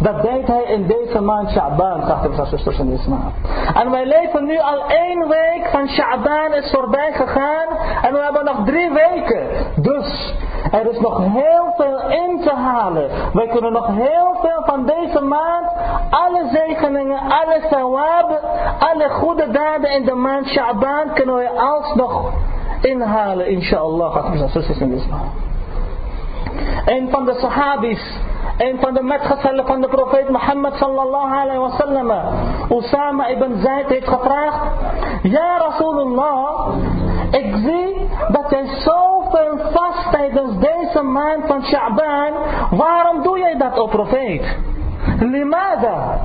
Dat deed hij in deze maand Sha'ban, geachte zusters in islam. En wij leven nu al één week van Sha'ban is voorbij gegaan. En we hebben nog drie weken. Dus er is nog heel veel in te halen. Wij kunnen nog heel veel van deze maand, alle zegeningen, alle sawab, alle goede daden in de maand Sha'ban kunnen we alsnog inhalen, inshallah, in. Een van de sahabis, een van de metgezellen van de profeet Mohammed sallallahu alayhi wa sallam, Usama ibn Zaid heeft gevraagd, Ja Rasulullah, ik zie dat jij zoveel vast tijdens deze maand van Sha'ban, waarom doe jij dat, o profeet? Limada?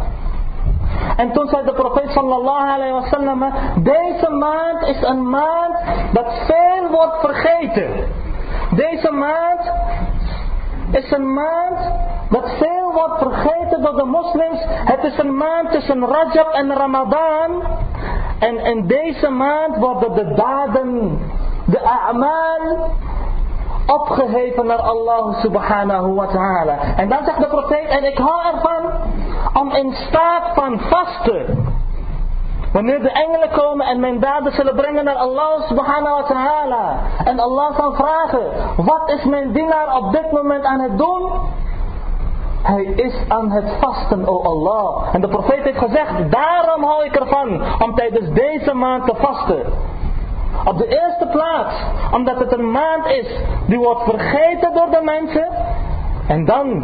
En toen zei de profeet sallallahu alayhi wa sallam, deze maand is een maand dat veel wordt vergeten. Deze maand is een maand dat veel wordt vergeten door de moslims. Het is een maand tussen Rajab en Ramadan. En in deze maand worden de daden, de a'mal, opgeheven naar Allah subhanahu wa ta'ala. En dan zegt de profeet, en ik hou ervan om in staat van vasten. Wanneer de engelen komen en mijn daden zullen brengen naar Allah subhanahu wa ta'ala. En Allah zal vragen, wat is mijn dienaar op dit moment aan het doen? Hij is aan het vasten, o Allah. En de profeet heeft gezegd, daarom hou ik ervan om tijdens deze maand te vasten. Op de eerste plaats, omdat het een maand is die wordt vergeten door de mensen. En dan,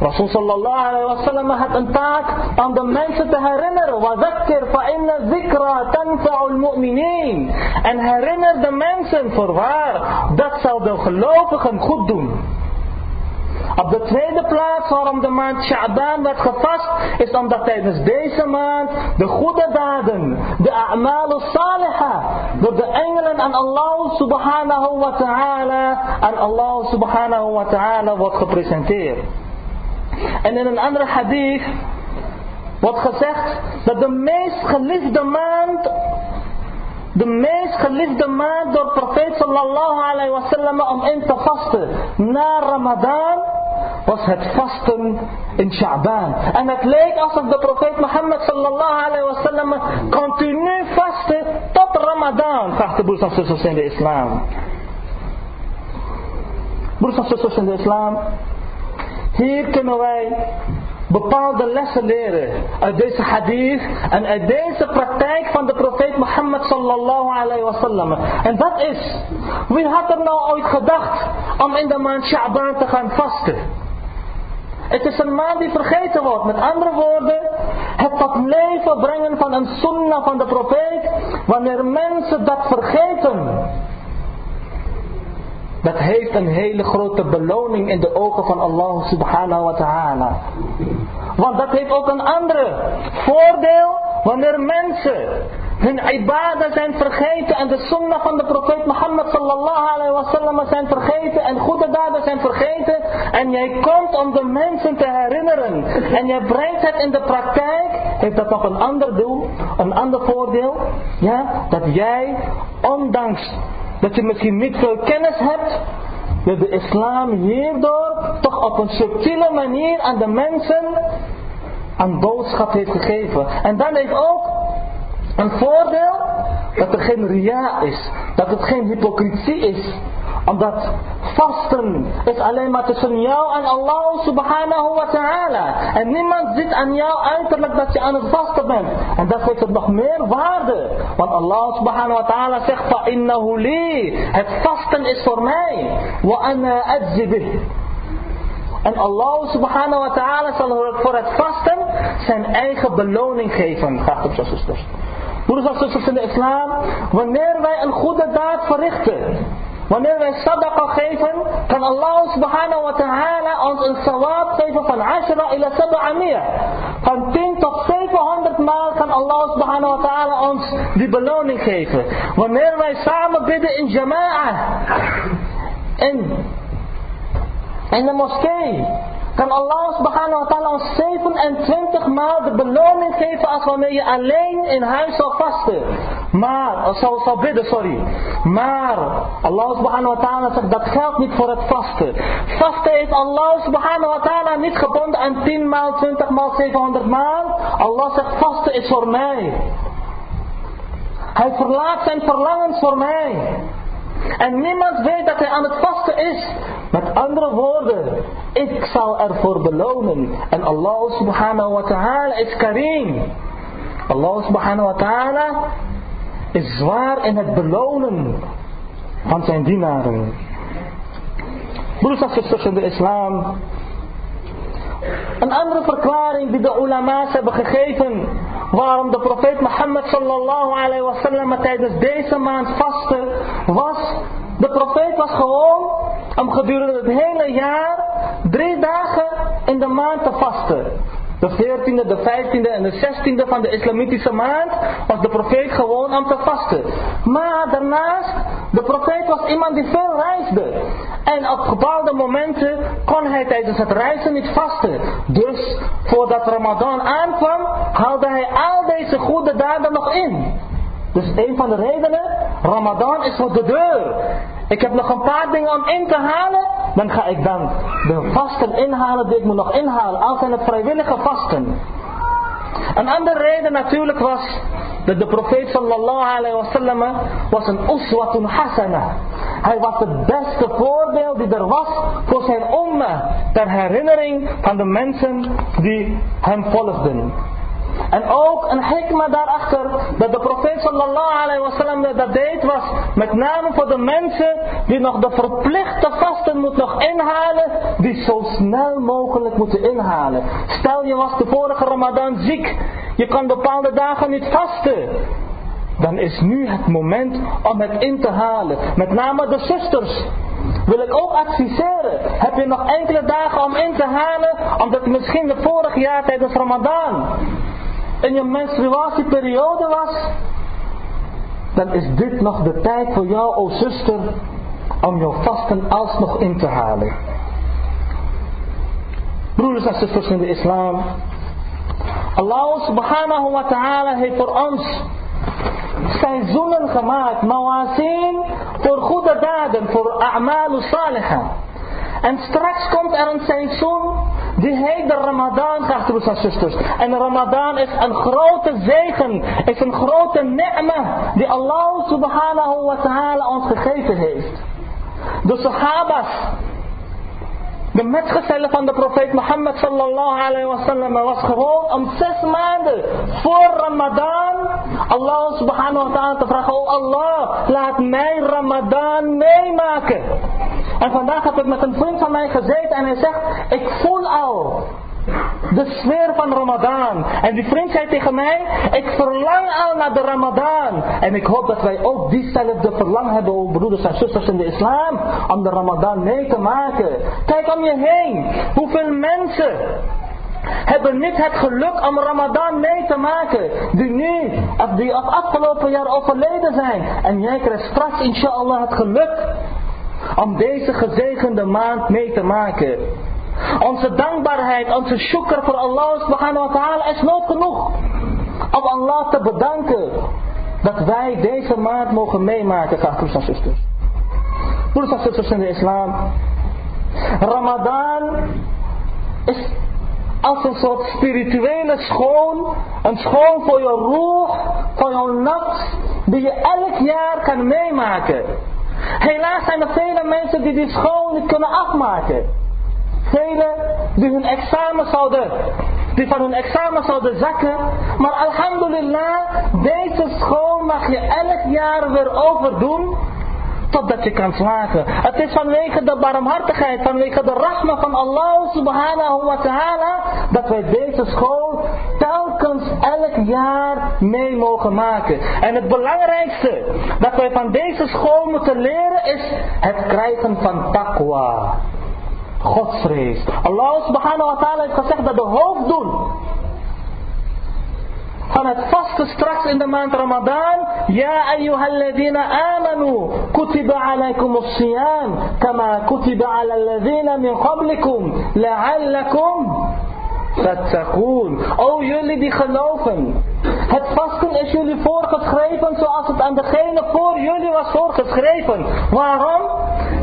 Rasul sallallahu alaihi wasallam had een taak om de mensen te herinneren. Wazakir fa inna zikra tanfa'ul mu'mineen. En herinner de mensen voor waar dat zal de gelovigen goed doen. Op de tweede plaats waarom de maand Sha'ban werd gevast, is omdat tijdens deze maand de goede daden, de a'malu salihah, door de engelen aan Allah subhanahu wa ta'ala, aan Allah subhanahu wa ta'ala wordt gepresenteerd. En in een andere hadith wordt gezegd dat de meest geliefde maand de meest geliefde maand door profeet sallallahu alayhi wa sallam om in te vasten na Ramadan was het vasten in Sha'ban. En het leek alsof de profeet Mohammed sallallahu alayhi wa sallam continu vaste tot Ramadan, vraagt broers en in de islam. Broers en in de islam, hier kunnen wij bepaalde lessen leren uit deze hadith en uit deze praktijk van de profeet Mohammed sallallahu alayhi wa sallam. En dat is, wie had er nou ooit gedacht om in de maand Sha'ban te gaan vasten? Het is een maand die vergeten wordt. Met andere woorden, het tot leven brengen van een sunnah van de profeet, wanneer mensen dat vergeten. Dat heeft een hele grote beloning in de ogen van Allah subhanahu wa ta'ala. Want dat heeft ook een andere voordeel wanneer mensen hun ibadah zijn vergeten en de sunnah van de profeet Mohammed sallallahu alayhi wa sallam zijn vergeten en goede daden zijn vergeten. En jij komt om de mensen te herinneren en jij brengt het in de praktijk, heeft dat nog een ander doel, een ander voordeel, ja, dat jij ondanks dat je misschien niet veel kennis hebt, dat de islam hierdoor toch op een subtiele manier aan de mensen een boodschap heeft gegeven. En dan heeft ook een voordeel dat er geen ria is, dat het geen hypocrisie is. Omdat vasten is alleen maar tussen jou en Allah subhanahu wa ta'ala. En niemand ziet aan jou uiterlijk dat je aan het vasten bent. En dat geeft het nog meer waarde. Want Allah subhanahu wa ta'ala zegt innahu li. Het vasten is voor mij. Wa ana. En Allah subhanahu wa ta'ala zal voor het vasten zijn eigen beloning geven. Graag op zusters. Broeders en zusters in de islam, wanneer wij een goede daad verrichten, wanneer wij sadaqa geven, kan Allah subhanahu wa ta'ala ons een sawab geven van ashra ila sab'amiyah. Van 10 tot 700 maal kan Allah subhanahu wa ta'ala ons die beloning geven. Wanneer wij samen bidden in jama'a, in, in de moskee, kan Allah subhanahu wa ta'ala ons 27 maal de beloning geven als wanneer je alleen in huis zal vasten. Maar, zal, zal bidden, sorry. Maar, Allah subhanahu wa ta'ala zegt dat geldt niet voor het vasten. Vasten heeft Allah subhanahu wa ta'ala niet gebonden aan 10 maal, 20 maal, 700 maal. Allah zegt vasten is voor mij. Hij verlaat zijn verlangens voor mij. En niemand weet dat hij aan het vasten is. Met andere woorden, ik zal ervoor belonen. En Allah subhanahu wa ta'ala is kareem. Allah subhanahu wa ta'ala is zwaar in het belonen van zijn dienaren. Broers en zusters de islam. Een andere verklaring die de ulama's hebben gegeven waarom de profeet Mohammed sallallahu alayhi wa sallam tijdens deze maand vastte was, de profeet was gewoon om gedurende het hele jaar drie dagen in de maand te vasten. De 14e, de 15e en de 16e van de islamitische maand was de profeet gewoon om te vasten. Maar daarnaast, de profeet was iemand die veel reisde. En op bepaalde momenten kon hij tijdens het reizen niet vasten. Dus voordat Ramadan aankwam, haalde hij al deze goede daden nog in. Dus een van de redenen, Ramadan is voor de deur. Ik heb nog een paar dingen om in te halen, dan ga ik dan de vasten inhalen die ik moet nog inhalen. Al zijn het vrijwillige vasten. Een andere reden natuurlijk was dat de profeet sallallahu was een uswatun hasana. Hij was het beste voorbeeld die er was voor zijn umma ter herinnering van de mensen die hem volgden. En ook een hikma daarachter dat de profeet sallallahu alayhi wa sallam dat deed was met name voor de mensen die nog de verplichte vasten moet nog inhalen, die zo snel mogelijk moeten inhalen. Stel je was de vorige ramadan ziek, je kan bepaalde dagen niet vasten. Dan is nu het moment om het in te halen. Met name de zusters. wil ik ook adviseren. Heb je nog enkele dagen om in te halen, omdat misschien de vorige jaar tijdens Ramadan in je menstruatieperiode was, dan is dit nog de tijd voor jou, o zuster, om jouw vasten alsnog in te halen. Broeders en zusters in de islam, Allah subhanahu wa ta'ala heeft voor ons seizoenen gemaakt, mawazin voor goede daden, voor a'malu saliha. En straks komt er een seizoen die heet de Ramadan, geachte broers en zusters. En Ramadan is een grote zegen, is een grote ni'ma die Allah subhanahu wa ta'ala ons gegeven heeft. De sahabas, de metgezellen van de profeet Mohammed sallallahu alayhi wa sallam was gewoon om zes maanden voor Ramadan Allah subhanahu wa ta'ala te vragen, oh Allah, laat mij Ramadan meemaken. En vandaag heb ik met een vriend van mij gezeten en hij zegt, ik voel al de sfeer van Ramadan. En die vriend zei tegen mij, ik verlang al naar de Ramadan. En ik hoop dat wij ook diezelfde verlang hebben, oh broeders en zusters in de islam, om de Ramadan mee te maken. Kijk om je heen, hoeveel mensen hebben niet het geluk om Ramadan mee te maken. Die nu, of die af afgelopen jaar overleden zijn. En jij krijgt straks inshallah het geluk om deze gezegende maand mee te maken. Onze dankbaarheid, onze shukr voor Allah subhanahu wa ta'ala is nooit genoeg. Om Allah te bedanken dat wij deze maand mogen meemaken, broers en zusters. Broers en zusters in de islam. Ramadan is als een soort spirituele school. Een school voor je roer, voor je nafs, die je elk jaar kan meemaken. Helaas zijn er vele mensen die die school niet kunnen afmaken. Velen die hun examen zouden, die van hun examen zouden zakken. Maar alhamdulillah, deze school mag je elk jaar weer overdoen totdat je kan slagen. Het is vanwege de barmhartigheid, vanwege de rahma van Allah subhanahu wa ta'ala, dat wij deze school elk jaar mee mogen maken. En het belangrijkste dat wij van deze school moeten leren is het krijgen van taqwa. Godsvrees. Allah subhanahu wa ta'ala heeft gezegd dat de hoofddoel van het vasten straks in de maand Ramadan. Ja ayyuhalladina amanu kutiba alaykum as-siyam kama kutiba ala alladhina min qablikum la'allakum tattaqoon. O jullie die geloven. Het vasten is jullie voorgeschreven zoals het aan degene voor jullie was voorgeschreven. Waarom?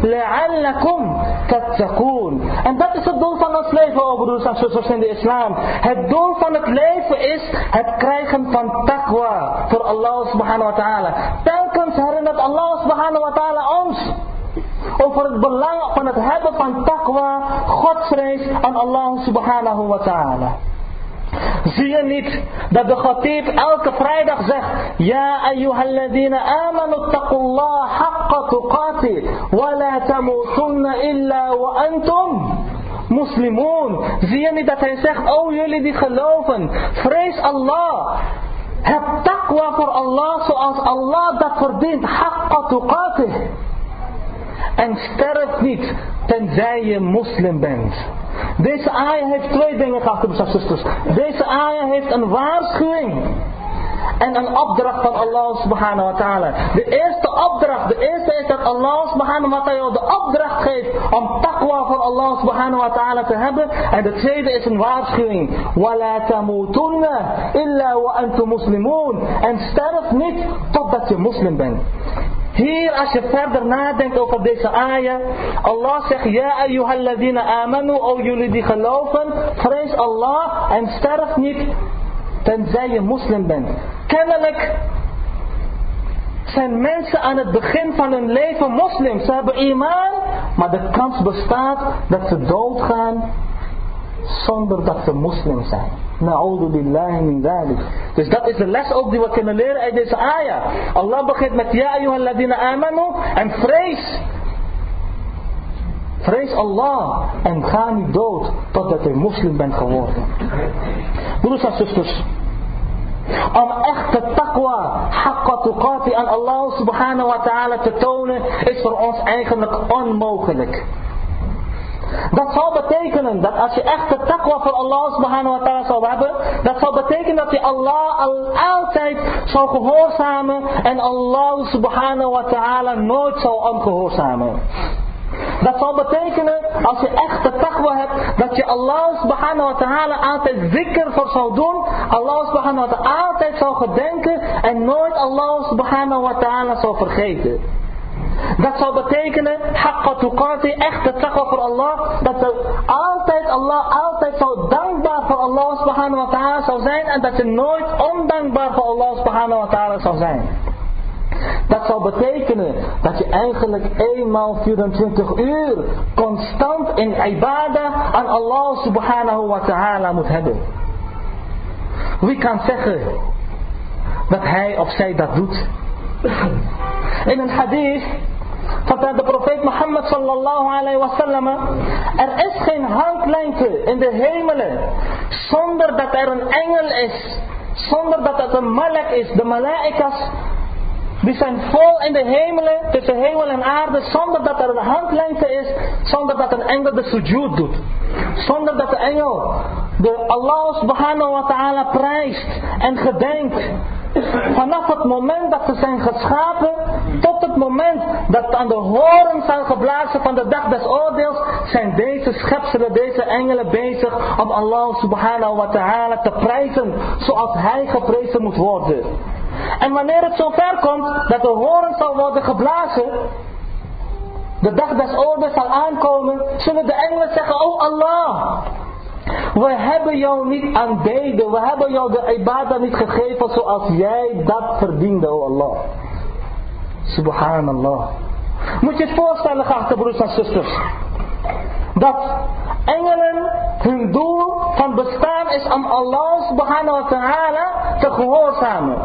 La'allakum tattaqoon. En dat is het doel van ons leven, o broers en zusters in de islam. Het doel van het leven is het krijgen van taqwa voor Allah subhanahu wa ta'ala. Telkens herinnert Allah subhanahu wa ta'ala ons over het belang van het hebben van taqwa, godsvrees aan Allah subhanahu wa ta'ala. Zie je niet dat de Khatib elke vrijdag zegt: Ja, ayyuhalladina amanu taqullah haqqa tuqati wa la tamutunna illa wa antum muslimoon. Zie je niet dat hij zegt: Oh jullie die geloven, vrees Allah. Heb taqwa voor Allah zoals Allah dat verdient. Haqqa tuqati En sterf niet tenzij je moslim bent. Deze ayah heeft twee dingen gehad, broers en zusters. Deze ayah heeft een waarschuwing. En een opdracht van Allah subhanahu wa ta'ala. De eerste opdracht, de eerste is dat Allah subhanahu wa ta'ala de opdracht geeft om taqwa van Allah subhanahu wa ta'ala te hebben. En de tweede is een waarschuwing. وَلَا تَمُوتُنَّ إِلَّا وَأَنْتُمْ مُسْلِمُونَ En sterf niet totdat je moslim bent. Hier als je verder nadenkt over deze ayah. Allah zegt, ja ayyuhalladina amanu, o jullie die geloven, vrees Allah en sterf niet tenzij je moslim bent. Kennelijk zijn mensen aan het begin van hun leven moslims. Ze hebben iman, maar de kans bestaat dat ze doodgaan zonder dat ze moslim zijn. Na'udhu billahi min dhalik. Dus dat is de les ook die we kunnen leren uit deze ayah. Allah begint met Ja ayyuhalladina amanu en vrees. Vrees Allah en ga niet dood totdat je moslim bent geworden. Broers en zusters. om echte taqwa, haqqa tuqati aan Allah subhanahu wa ta'ala te tonen, is voor ons eigenlijk onmogelijk. Dat zal betekenen dat als je echte taqwa voor Allah subhanahu wa ta'ala zou hebben, dat zal betekenen dat je Allah al altijd zou gehoorzamen en Allah subhanahu wa ta'ala nooit zou ongehoorzamen. Dat zal betekenen, als je echte taqwa hebt, dat je Allah subhanahu wa ta'ala altijd zikr voor zou doen. Allah subhanahu wa ta'ala altijd zou gedenken en nooit Allah subhanahu wa ta'ala zou vergeten. Dat zou betekenen, haqqa tuqati, echte taqwa voor Allah, dat altijd Allah, altijd zo dankbaar voor Allah subhanahu wa ta'ala zou zijn en dat je nooit ondankbaar voor Allah subhanahu wa ta'ala zou zijn. Dat zou betekenen dat je eigenlijk eenmaal 24 uur constant in ibadah aan Allah subhanahu wa ta'ala moet hebben. Wie kan zeggen dat hij of zij dat doet? In een hadith vertelt de profeet Mohammed sallallahu alayhi wa sallam, er is geen handlengte in de hemelen zonder dat er een engel is, zonder dat het een malek is, de malaikas die zijn vol in de hemelen, tussen hemel en aarde, zonder dat er een handlengte is, zonder dat een engel de sujud doet. Zonder dat de engel de Allah subhanahu wa ta'ala prijst en gedenkt. Vanaf het moment dat ze zijn geschapen, tot het moment dat aan de horen zijn geblazen van de dag des oordeels, zijn deze schepselen, deze engelen bezig om Allah subhanahu wa ta'ala te prijzen, zoals hij geprezen moet worden. En wanneer het zover komt dat de horen zal worden geblazen, de dag des oordeels zal aankomen, zullen de engelen zeggen, oh Allah, we hebben jou niet aanbeden, we hebben jou de ibadah niet gegeven zoals jij dat verdiende, oh Allah. Subhanallah. Moet je het voorstellen, geachte broers en zusters, dat engelen hun doel van bestaan is om Allah subhanahu wa ta'ala te gehoorzamen.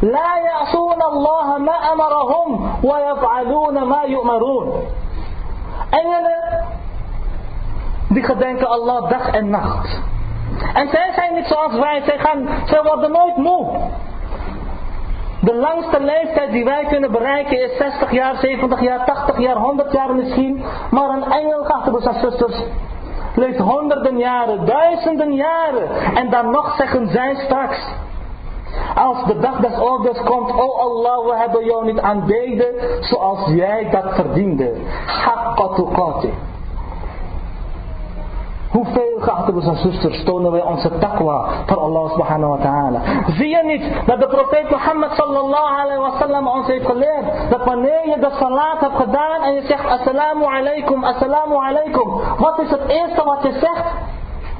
لا يعصون الله ما أمرهم ويفعلون ما يؤمرون Engelen die gedenken Allah dag en nacht. En zij zijn niet zoals wij, zij, gaan, zij worden nooit moe. De langste leeftijd die wij kunnen bereiken is 60 jaar, 70 jaar, 80 jaar, 100 jaar misschien. Maar een engel, broers en zusters, leeft honderden jaren, duizenden jaren. En dan nog zeggen zij straks, als de dag des oordeels komt, oh Allah, we hebben jou niet aanbeden zoals jij dat verdiende. Haqqa tuqati. Hoeveel geachte broers en zusters tonen wij onze taqwa voor Allah subhanahu wa ta'ala. Zie je niet dat de profeet Mohammed sallallahu alayhi wa sallam ons heeft geleerd. Dat wanneer je de salat hebt gedaan en je zegt assalamu alaikum, assalamu alaikum. Wat is het eerste wat je zegt?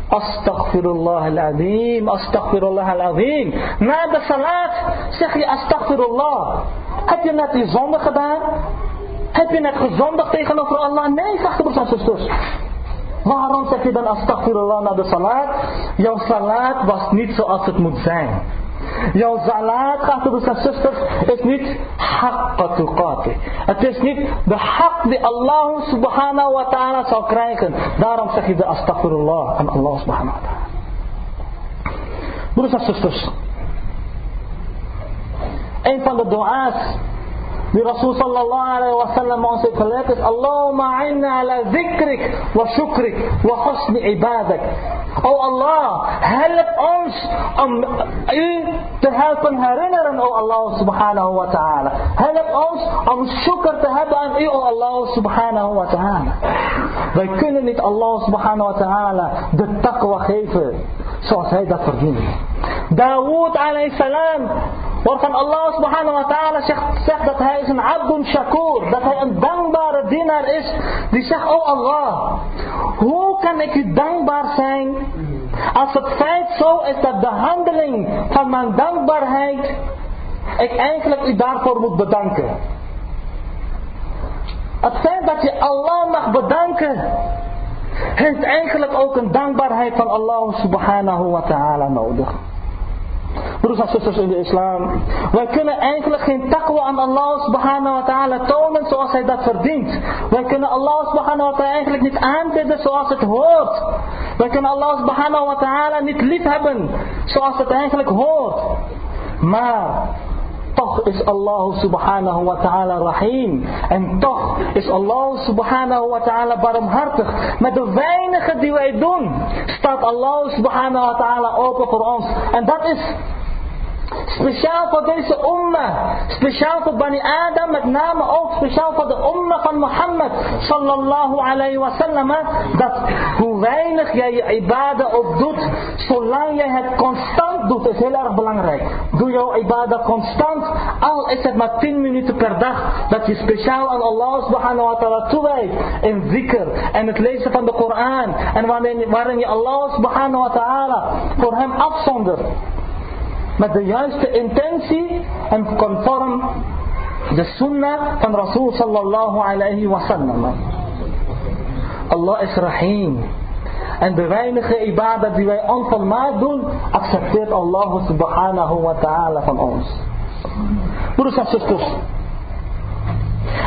Astaghfirullah al-azim, astaghfirullah al-azim. Na de salat zeg je astaghfirullah. Heb je net je zonde gedaan? Heb je net gezondigd tegenover Allah? Nee, geachte broers en zusters. Waarom zeg je dan astaghfirullah na de salat? Jouw salat was niet zoals het moet zijn. Jouw salat, geachte en zusters, is niet haqqa tuqati. Het is niet de haq die Allah subhanahu wa ta'ala zal krijgen. Daarom zeg je de astaghfirullah aan Allah subhanahu wa ta'ala. Broeders en zusters. Een van de dua's die Rasul sallallahu alayhi wa sallam ons heeft geleerd is Allahumma inna ala zikrik wa shukrik wa husni ibadak. O Allah, help ons om u te helpen herinneren, o Allah subhanahu wa ta'ala. Help ons om shukr te hebben aan u, o Allah subhanahu wa ta'ala. Wij kunnen niet Allah subhanahu wa ta'ala de taqwa geven zoals hij dat verdient. Dawood alayhi salam Waarvan Allah subhanahu wa ta'ala zegt, dat hij is een abdun shakur. Dat hij een dankbare dienaar is. Die zegt, oh Allah. Hoe kan ik u dankbaar zijn? Als het feit zo is dat de handeling van mijn dankbaarheid. Ik eigenlijk u daarvoor moet bedanken. Het feit dat je Allah mag bedanken. Heeft eigenlijk ook een dankbaarheid van Allah subhanahu wa ta'ala nodig. Broers en zusters in de islam. Wij kunnen eigenlijk geen taqwa aan Allah subhanahu wa ta'ala tonen zoals hij dat verdient. Wij kunnen Allah subhanahu wa ta'ala eigenlijk niet aanbidden zoals het hoort. Wij kunnen Allah subhanahu wa ta'ala niet lief hebben zoals het eigenlijk hoort. Maar toch is Allah subhanahu wa ta'ala rahim. En toch is Allah subhanahu wa ta'ala barmhartig. Met de weinige die wij doen, staat Allah subhanahu wa ta'ala open voor ons. En dat is Speciaal voor deze umma. Speciaal voor Bani Adam. Met name ook speciaal voor de umma van Mohammed. Sallallahu alayhi wa sallam. Dat hoe weinig jij je ibadah ook doet. Zolang jij het constant doet. Is heel erg belangrijk. Doe jouw ibadah constant. Al is het maar 10 minuten per dag. Dat je speciaal aan Allah subhanahu wa ta'ala toewijdt. In zikr. En het lezen van de Koran. En waarin, je Allah subhanahu wa ta'ala voor hem afzondert met de juiste intentie en conform de sunnah van Rasul sallallahu alayhi wa sallam. Allah is rahim. En de weinige ibadah die wij onvolmaakt doen, accepteert Allah subhanahu wa ta'ala van ons. Broeders en zusters.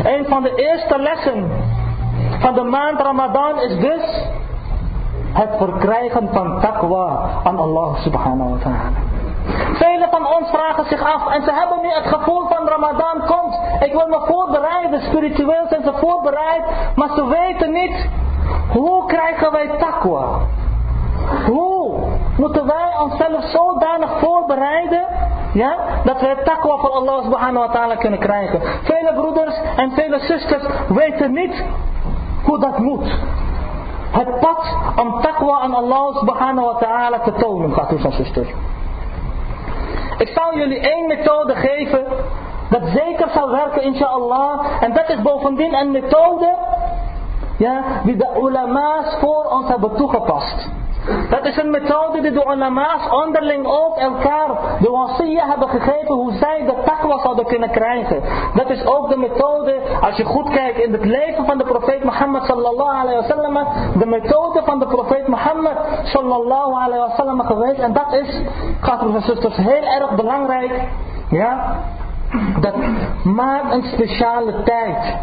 Een van de eerste lessen van de maand Ramadan is dus het verkrijgen van taqwa aan Allah subhanahu wa ta'ala. Velen van ons vragen zich af en ze hebben nu het gevoel van Ramadan komt. Ik wil me voorbereiden, spiritueel zijn ze voorbereid, maar ze weten niet hoe krijgen wij takwa. Hoe moeten wij onszelf zodanig voorbereiden ja, dat wij takwa van Allah subhanahu wa ta'ala kunnen krijgen. Vele broeders en vele zusters weten niet hoe dat moet. Het pad om takwa aan Allah subhanahu wa ta'ala te tonen, gaat u van zusters. Ik zal jullie één methode geven dat zeker zal werken inshallah. En dat is bovendien een methode ja, die de ulama's voor ons hebben toegepast. Dat is een methode die de ulama's onderling ook elkaar de wasiyah hebben gegeven hoe zij de taqwa zouden kunnen krijgen. Dat is ook de methode, als je goed kijkt in het leven van de profeet Mohammed sallallahu alayhi wa sallam, de methode van de profeet Mohammed sallallahu alayhi wa sallam geweest. En dat is, gaat en zusters, heel erg belangrijk. Ja, dat maakt een speciale tijd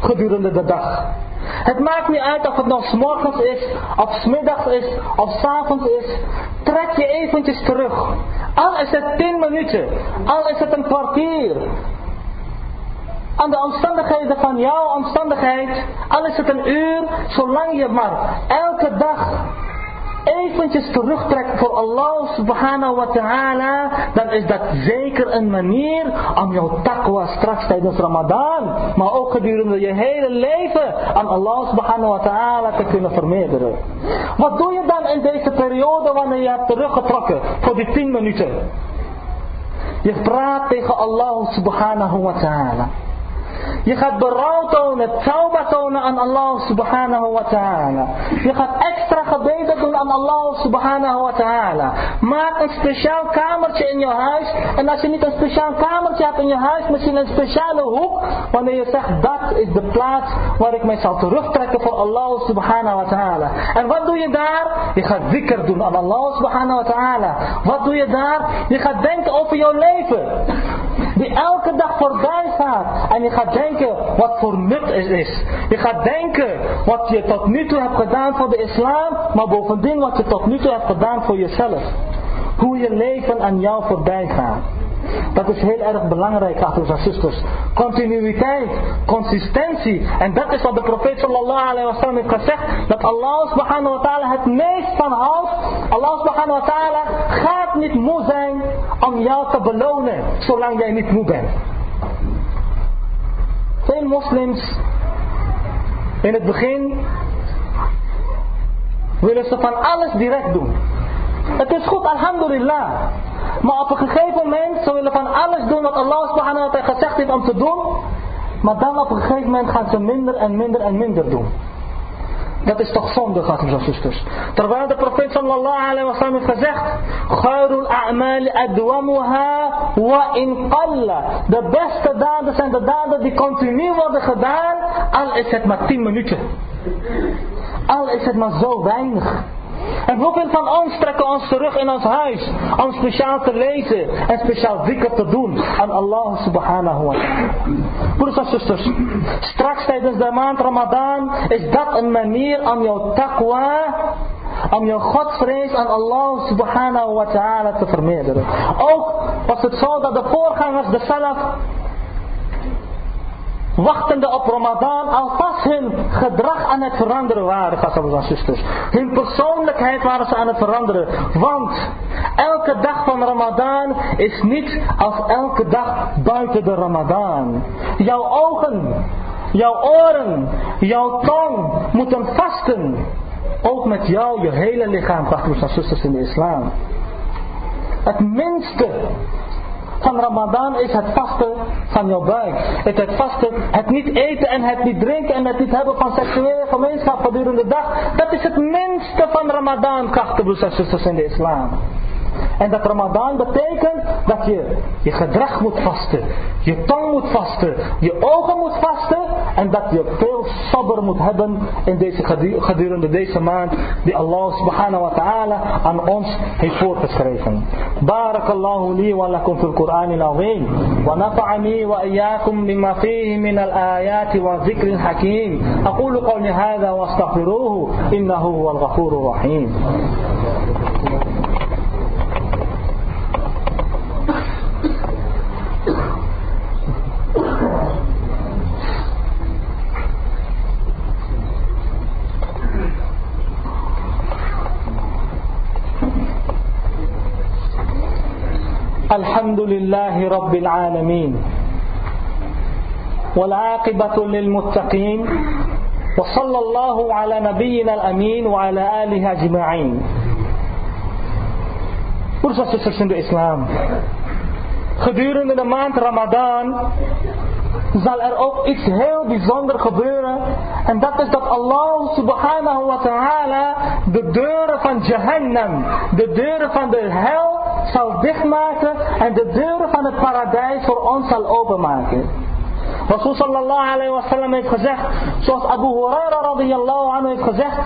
gedurende de dag. Het maakt niet uit of het nog morgens is, of smiddags is, of s avonds is. Trek je eventjes terug. Al is het 10 minuten, al is het een kwartier. Aan de omstandigheden van jouw omstandigheid, al is het een uur, zolang je maar elke dag eventjes terugtrekt voor Allah subhanahu wa ta'ala, dan is dat zeker een manier om jouw taqwa straks tijdens Ramadan, maar ook gedurende je hele leven aan Allah subhanahu wa ta'ala te kunnen vermeerderen. Wat doe je dan in deze periode wanneer je hebt teruggetrokken voor die 10 minuten? Je praat tegen Allah subhanahu wa ta'ala. Je gaat berouw tonen, tauba tonen aan Allah subhanahu wa ta'ala. Je gaat extra gebeden doen aan Allah subhanahu wa ta'ala. Maak een speciaal kamertje in je huis. En als je niet een speciaal kamertje hebt in je huis, misschien een speciale hoek. Wanneer je zegt, dat is de plaats waar ik mij zal terugtrekken voor Allah subhanahu wa ta'ala. En wat doe je daar? Je gaat zikr doen aan Allah subhanahu wa ta'ala. Wat doe je daar? Je gaat denken over jouw leven. Die elke dag voorbij gaat. En je gaat denken wat voor nut het is. Je gaat denken wat je tot nu toe hebt gedaan voor de islam, maar bovendien wat je tot nu toe hebt gedaan voor jezelf. Hoe je leven aan jou voorbij gaat. Dat is heel erg belangrijk, broers en zusters. Continuïteit, consistentie. En dat is wat de profeet sallallahu alayhi wa sallam heeft gezegd. Dat Allah subhanahu wa ta'ala het meest van houdt. Allah subhanahu wa ta'ala gaat niet moe zijn om jou te belonen. Zolang jij niet moe bent. Veel moslims in het begin willen ze van alles direct doen. Het is goed, alhamdulillah. Maar op een gegeven moment, ze willen van alles doen wat Allah subhanahu wa ta'ala gezegd heeft om te doen. Maar dan op een gegeven moment gaan ze minder en minder en minder doen. Dat is toch zonde, gasten en zusters. Terwijl de profeet sallallahu alayhi wa sallam heeft gezegd. Khairul a'mali adwamuha wa in qalla. De beste daden zijn de daden die continu worden gedaan. Al is het maar 10 minuten. Al is het maar zo weinig. En hoeveel van ons trekken ons terug in ons huis om speciaal te lezen en speciaal zikr te doen aan Allah subhanahu wa ta'ala. Broeders en zusters, straks tijdens de maand Ramadan is dat een manier om jouw taqwa om jouw godsvrees aan Allah subhanahu wa ta'ala te vermeerderen. Ook was het zo dat de voorgangers, de salaf, wachtende op Ramadan alvast hun gedrag aan het veranderen waren, broers en zusters. Hun persoonlijkheid waren ze aan het veranderen. Want elke dag van Ramadan is niet als elke dag buiten de Ramadan. Jouw ogen, jouw oren, jouw tong moeten vasten. Ook met jou, je hele lichaam, broers en zusters in de islam. Het minste van Ramadan is het vasten van jouw buik. Het, het vasten, het niet eten en het niet drinken en het niet hebben van seksuele gemeenschap gedurende de dag. Dat is het minste van Ramadan, krachten broers en zusters in de islam. En dat Ramadan betekent dat je je gedrag moet vasten, je tong moet vasten, je ogen moet vasten en dat je veel sabber moet hebben in deze, gedurende deze maand die Allah subhanahu wa ta'ala aan ons heeft voorgeschreven. Barakallahu li wa lakum fil Qur'an al-azim wa nafa'ani wa iyyakum mimma fihi min al-ayat wa dhikr al-hakim. أقول قولي هذا واستغفروه إنه هو الغفور الرحيم. الحمد لله رب العالمين والعاقبة للمتقين وصلى الله على نبينا الأمين وعلى آله أجمعين Broers en zusters in de islam. Gedurende de maand Ramadan zal er ook iets heel bijzonders gebeuren. En dat is dat Allah subhanahu wa ta'ala de deuren van Jahannam, de deuren van de hel zal dichtmaken en de deuren van het paradijs voor ons zal openmaken. Rasul sallallahu alayhi wa sallam heeft gezegd, zoals Abu Huraira radiyallahu anhu heeft gezegd,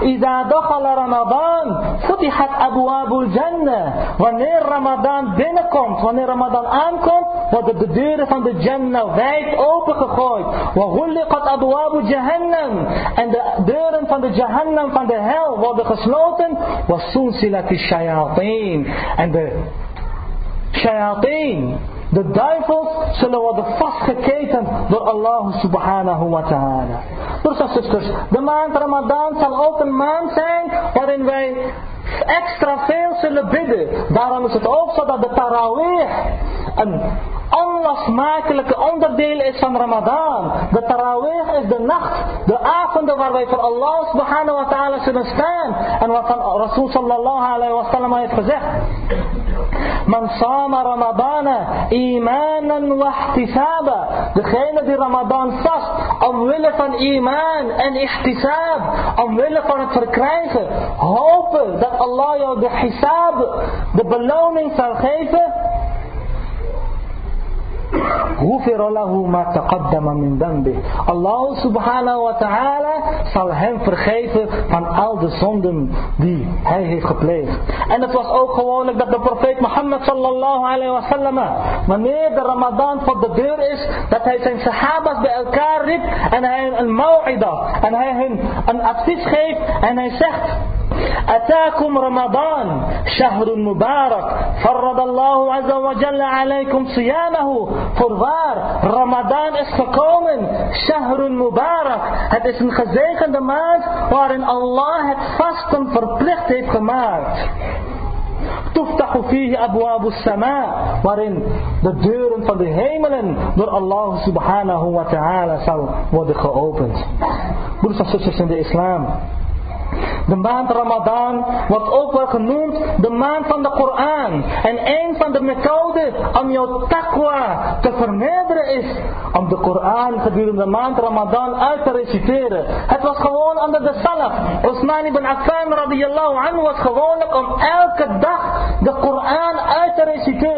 Iza dakhala Ramadan, futihat abwabul jannah. Wanneer Ramadan binnenkomt, wanneer Ramadan aankomt, worden de deuren van de Jannah wijd opengegooid. Wa ghulliqat abwabu jahannam. En de deuren van de Jahannam, van de hel, worden gesloten. Wa sunsilat shayateen. En de shayatin de duivels zullen worden vastgeketend door Allah subhanahu wa ta'ala. Broers en zusters, de maand Ramadan zal ook een maand zijn waarin wij extra veel zullen bidden. Daarom is het ook zo dat de tarawih een onlosmakelijke onderdeel is van Ramadan. De tarawih is de nacht, de avonden waar wij voor Allah subhanahu wa ta'ala zullen staan. En wat Rasul sallallahu alayhi wa sallam heeft gezegd. Man sama Ramadana imanan wa ihtisaba. Degene die Ramadan vast omwille van iman en ihtisab, omwille van het verkrijgen, hopen dat Allah jou de hisab, de beloning zal geven. غفر له ما تقدم من ذنبه Allah subhanahu wa ta'ala zal hem vergeven van al de zonden die hij heeft gepleegd. En het was ook gewoonlijk dat de profeet Mohammed sallallahu alayhi wa sallam, wanneer de Ramadan voor de deur is, dat hij zijn sahabas bij elkaar riep en hij een mau'ida en hij hun een advies geeft en hij zegt أتاكم رمضان شهر مبارك فرض الله عز وجل عليكم صيامه Voorwaar, Ramadan is gekomen. Shahrun Mubarak. Het is een gezegende maand waarin Allah het vasten verplicht heeft gemaakt. Tuftahu fihi abwabu sama. Waarin de deuren van de hemelen door Allah subhanahu wa ta'ala zal worden geopend. Broeders en zusters in de islam. De maand Ramadan wordt ook wel genoemd de maand van de Koran. En een van de methoden om jouw taqwa te vermeerderen is om de Koran gedurende de maand Ramadan uit te reciteren. Het was gewoon onder de salaf. Osman ibn Affan radiyallahu anhu was gewoonlijk om elke dag de Koran uit te reciteren.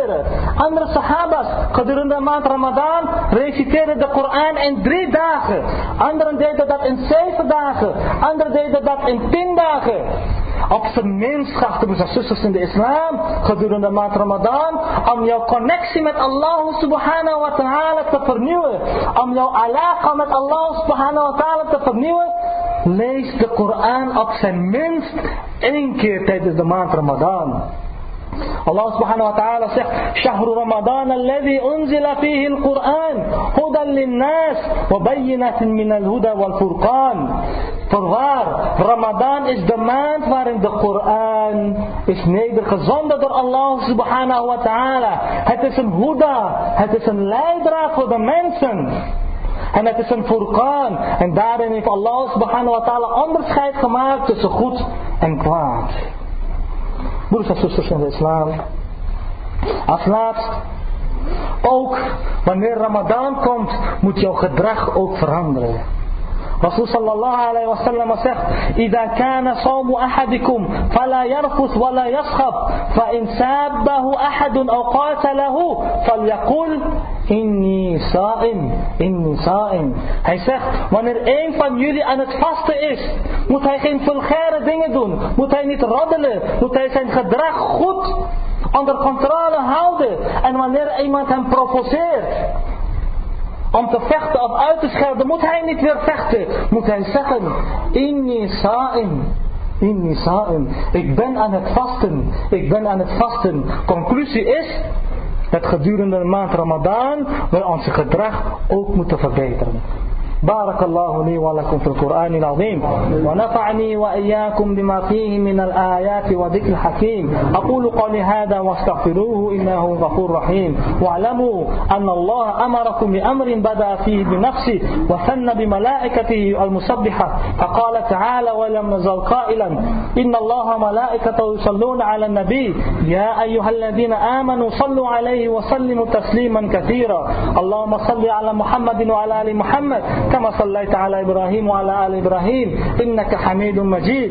Andere sahabas gedurende de maand Ramadan reciteerden de Koran in drie dagen. Anderen deden dat in zeven dagen. Anderen deden dat in tien dagen. Op zijn minst, geachte broers en zusters in de islam, gedurende de maand Ramadan, om jouw connectie met Allah subhanahu wa ta'ala te vernieuwen. Om jouw alaqa met Allah subhanahu wa ta'ala te vernieuwen, leest de Koran op zijn minst één keer tijdens de maand Ramadan. Subhanahu wa ta'ala zegt شهر رمضان الذي أنزل فيه القرآن هدى للناس وبينات من الهدى والفرقان Voorwaar, Ramadan is de maand waarin de Koran is nedergezonden door Allah subhanahu wa ta'ala. Het is een huda, het is een leidraad voor de mensen. En het is een furqan. En daarin heeft Allah subhanahu wa ta'ala onderscheid gemaakt tussen goed en kwaad. Broers en zusters in de islam. Als laatst. Ook wanneer Ramadan komt, moet jouw gedrag ook veranderen. Rasul sallallahu alayhi wa sallam zegt: "Idza kana sawmu ahadikum fala yarfus wala yaskhab, fa in sabbahu ahadun aw qatalahu falyaqul inni sa'im, inni sa'im." Hij zegt: "Wanneer een van jullie aan het vasten is, moet hij geen vulgaire dingen doen, moet hij niet roddelen, moet hij zijn gedrag goed onder controle houden. En wanneer iemand hem provoceert, om te vechten of uit te schelden, moet hij niet weer vechten. Moet hij zeggen, inni sa'im. Inni sa'im. Ik ben aan het vasten. Ik ben aan het vasten. Conclusie is, dat gedurende de maand Ramadan, we onze gedrag ook moeten verbeteren. بارك الله لي ولكم في القرآن العظيم ونفعني وإياكم بما فيه من الآيات وذكر الحكيم أقول قولي هذا واستغفروه إنه غفور رحيم واعلموا أن الله أمركم بأمر بدأ فيه بنفسه وثنى بملائكته المسبحة فقال تعالى ولم نزل قائلا إن الله ملائكته يصلون على النبي يا أيها الذين آمنوا صلوا عليه وسلموا تسليما كثيرا اللهم صل على محمد وعلى آل محمد كما صليت على إبراهيم وعلى آل إبراهيم إنك حميد مجيد.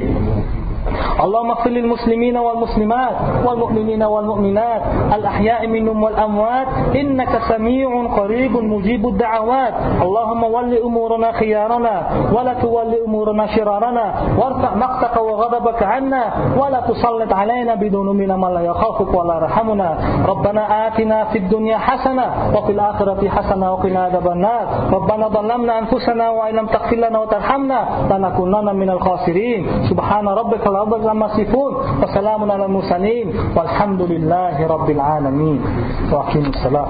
اللهم اغفر للمسلمين والمسلمات والمؤمنين والمؤمنات الأحياء منهم والأموات إنك سميع قريب مجيب الدعوات. اللهم ول أمورنا خيارنا ولا تول أمورنا شرارنا. وارفع مقتك وغضبك عنا ولا تسلط علينا بذنوبنا من لا يخافك ولا يرحمنا. ربنا آتنا في الدنيا حسنة وفي الآخرة حسنة وقنا عذاب النار. ربنا ظلمنا أنفسنا وإن لم تغفر لنا وترحمنا لنكونن من الخاسرين. سبحان ربك رب عما يصفون وسلام على المرسلين والحمد لله رب العالمين. وأقيموا الصلاة.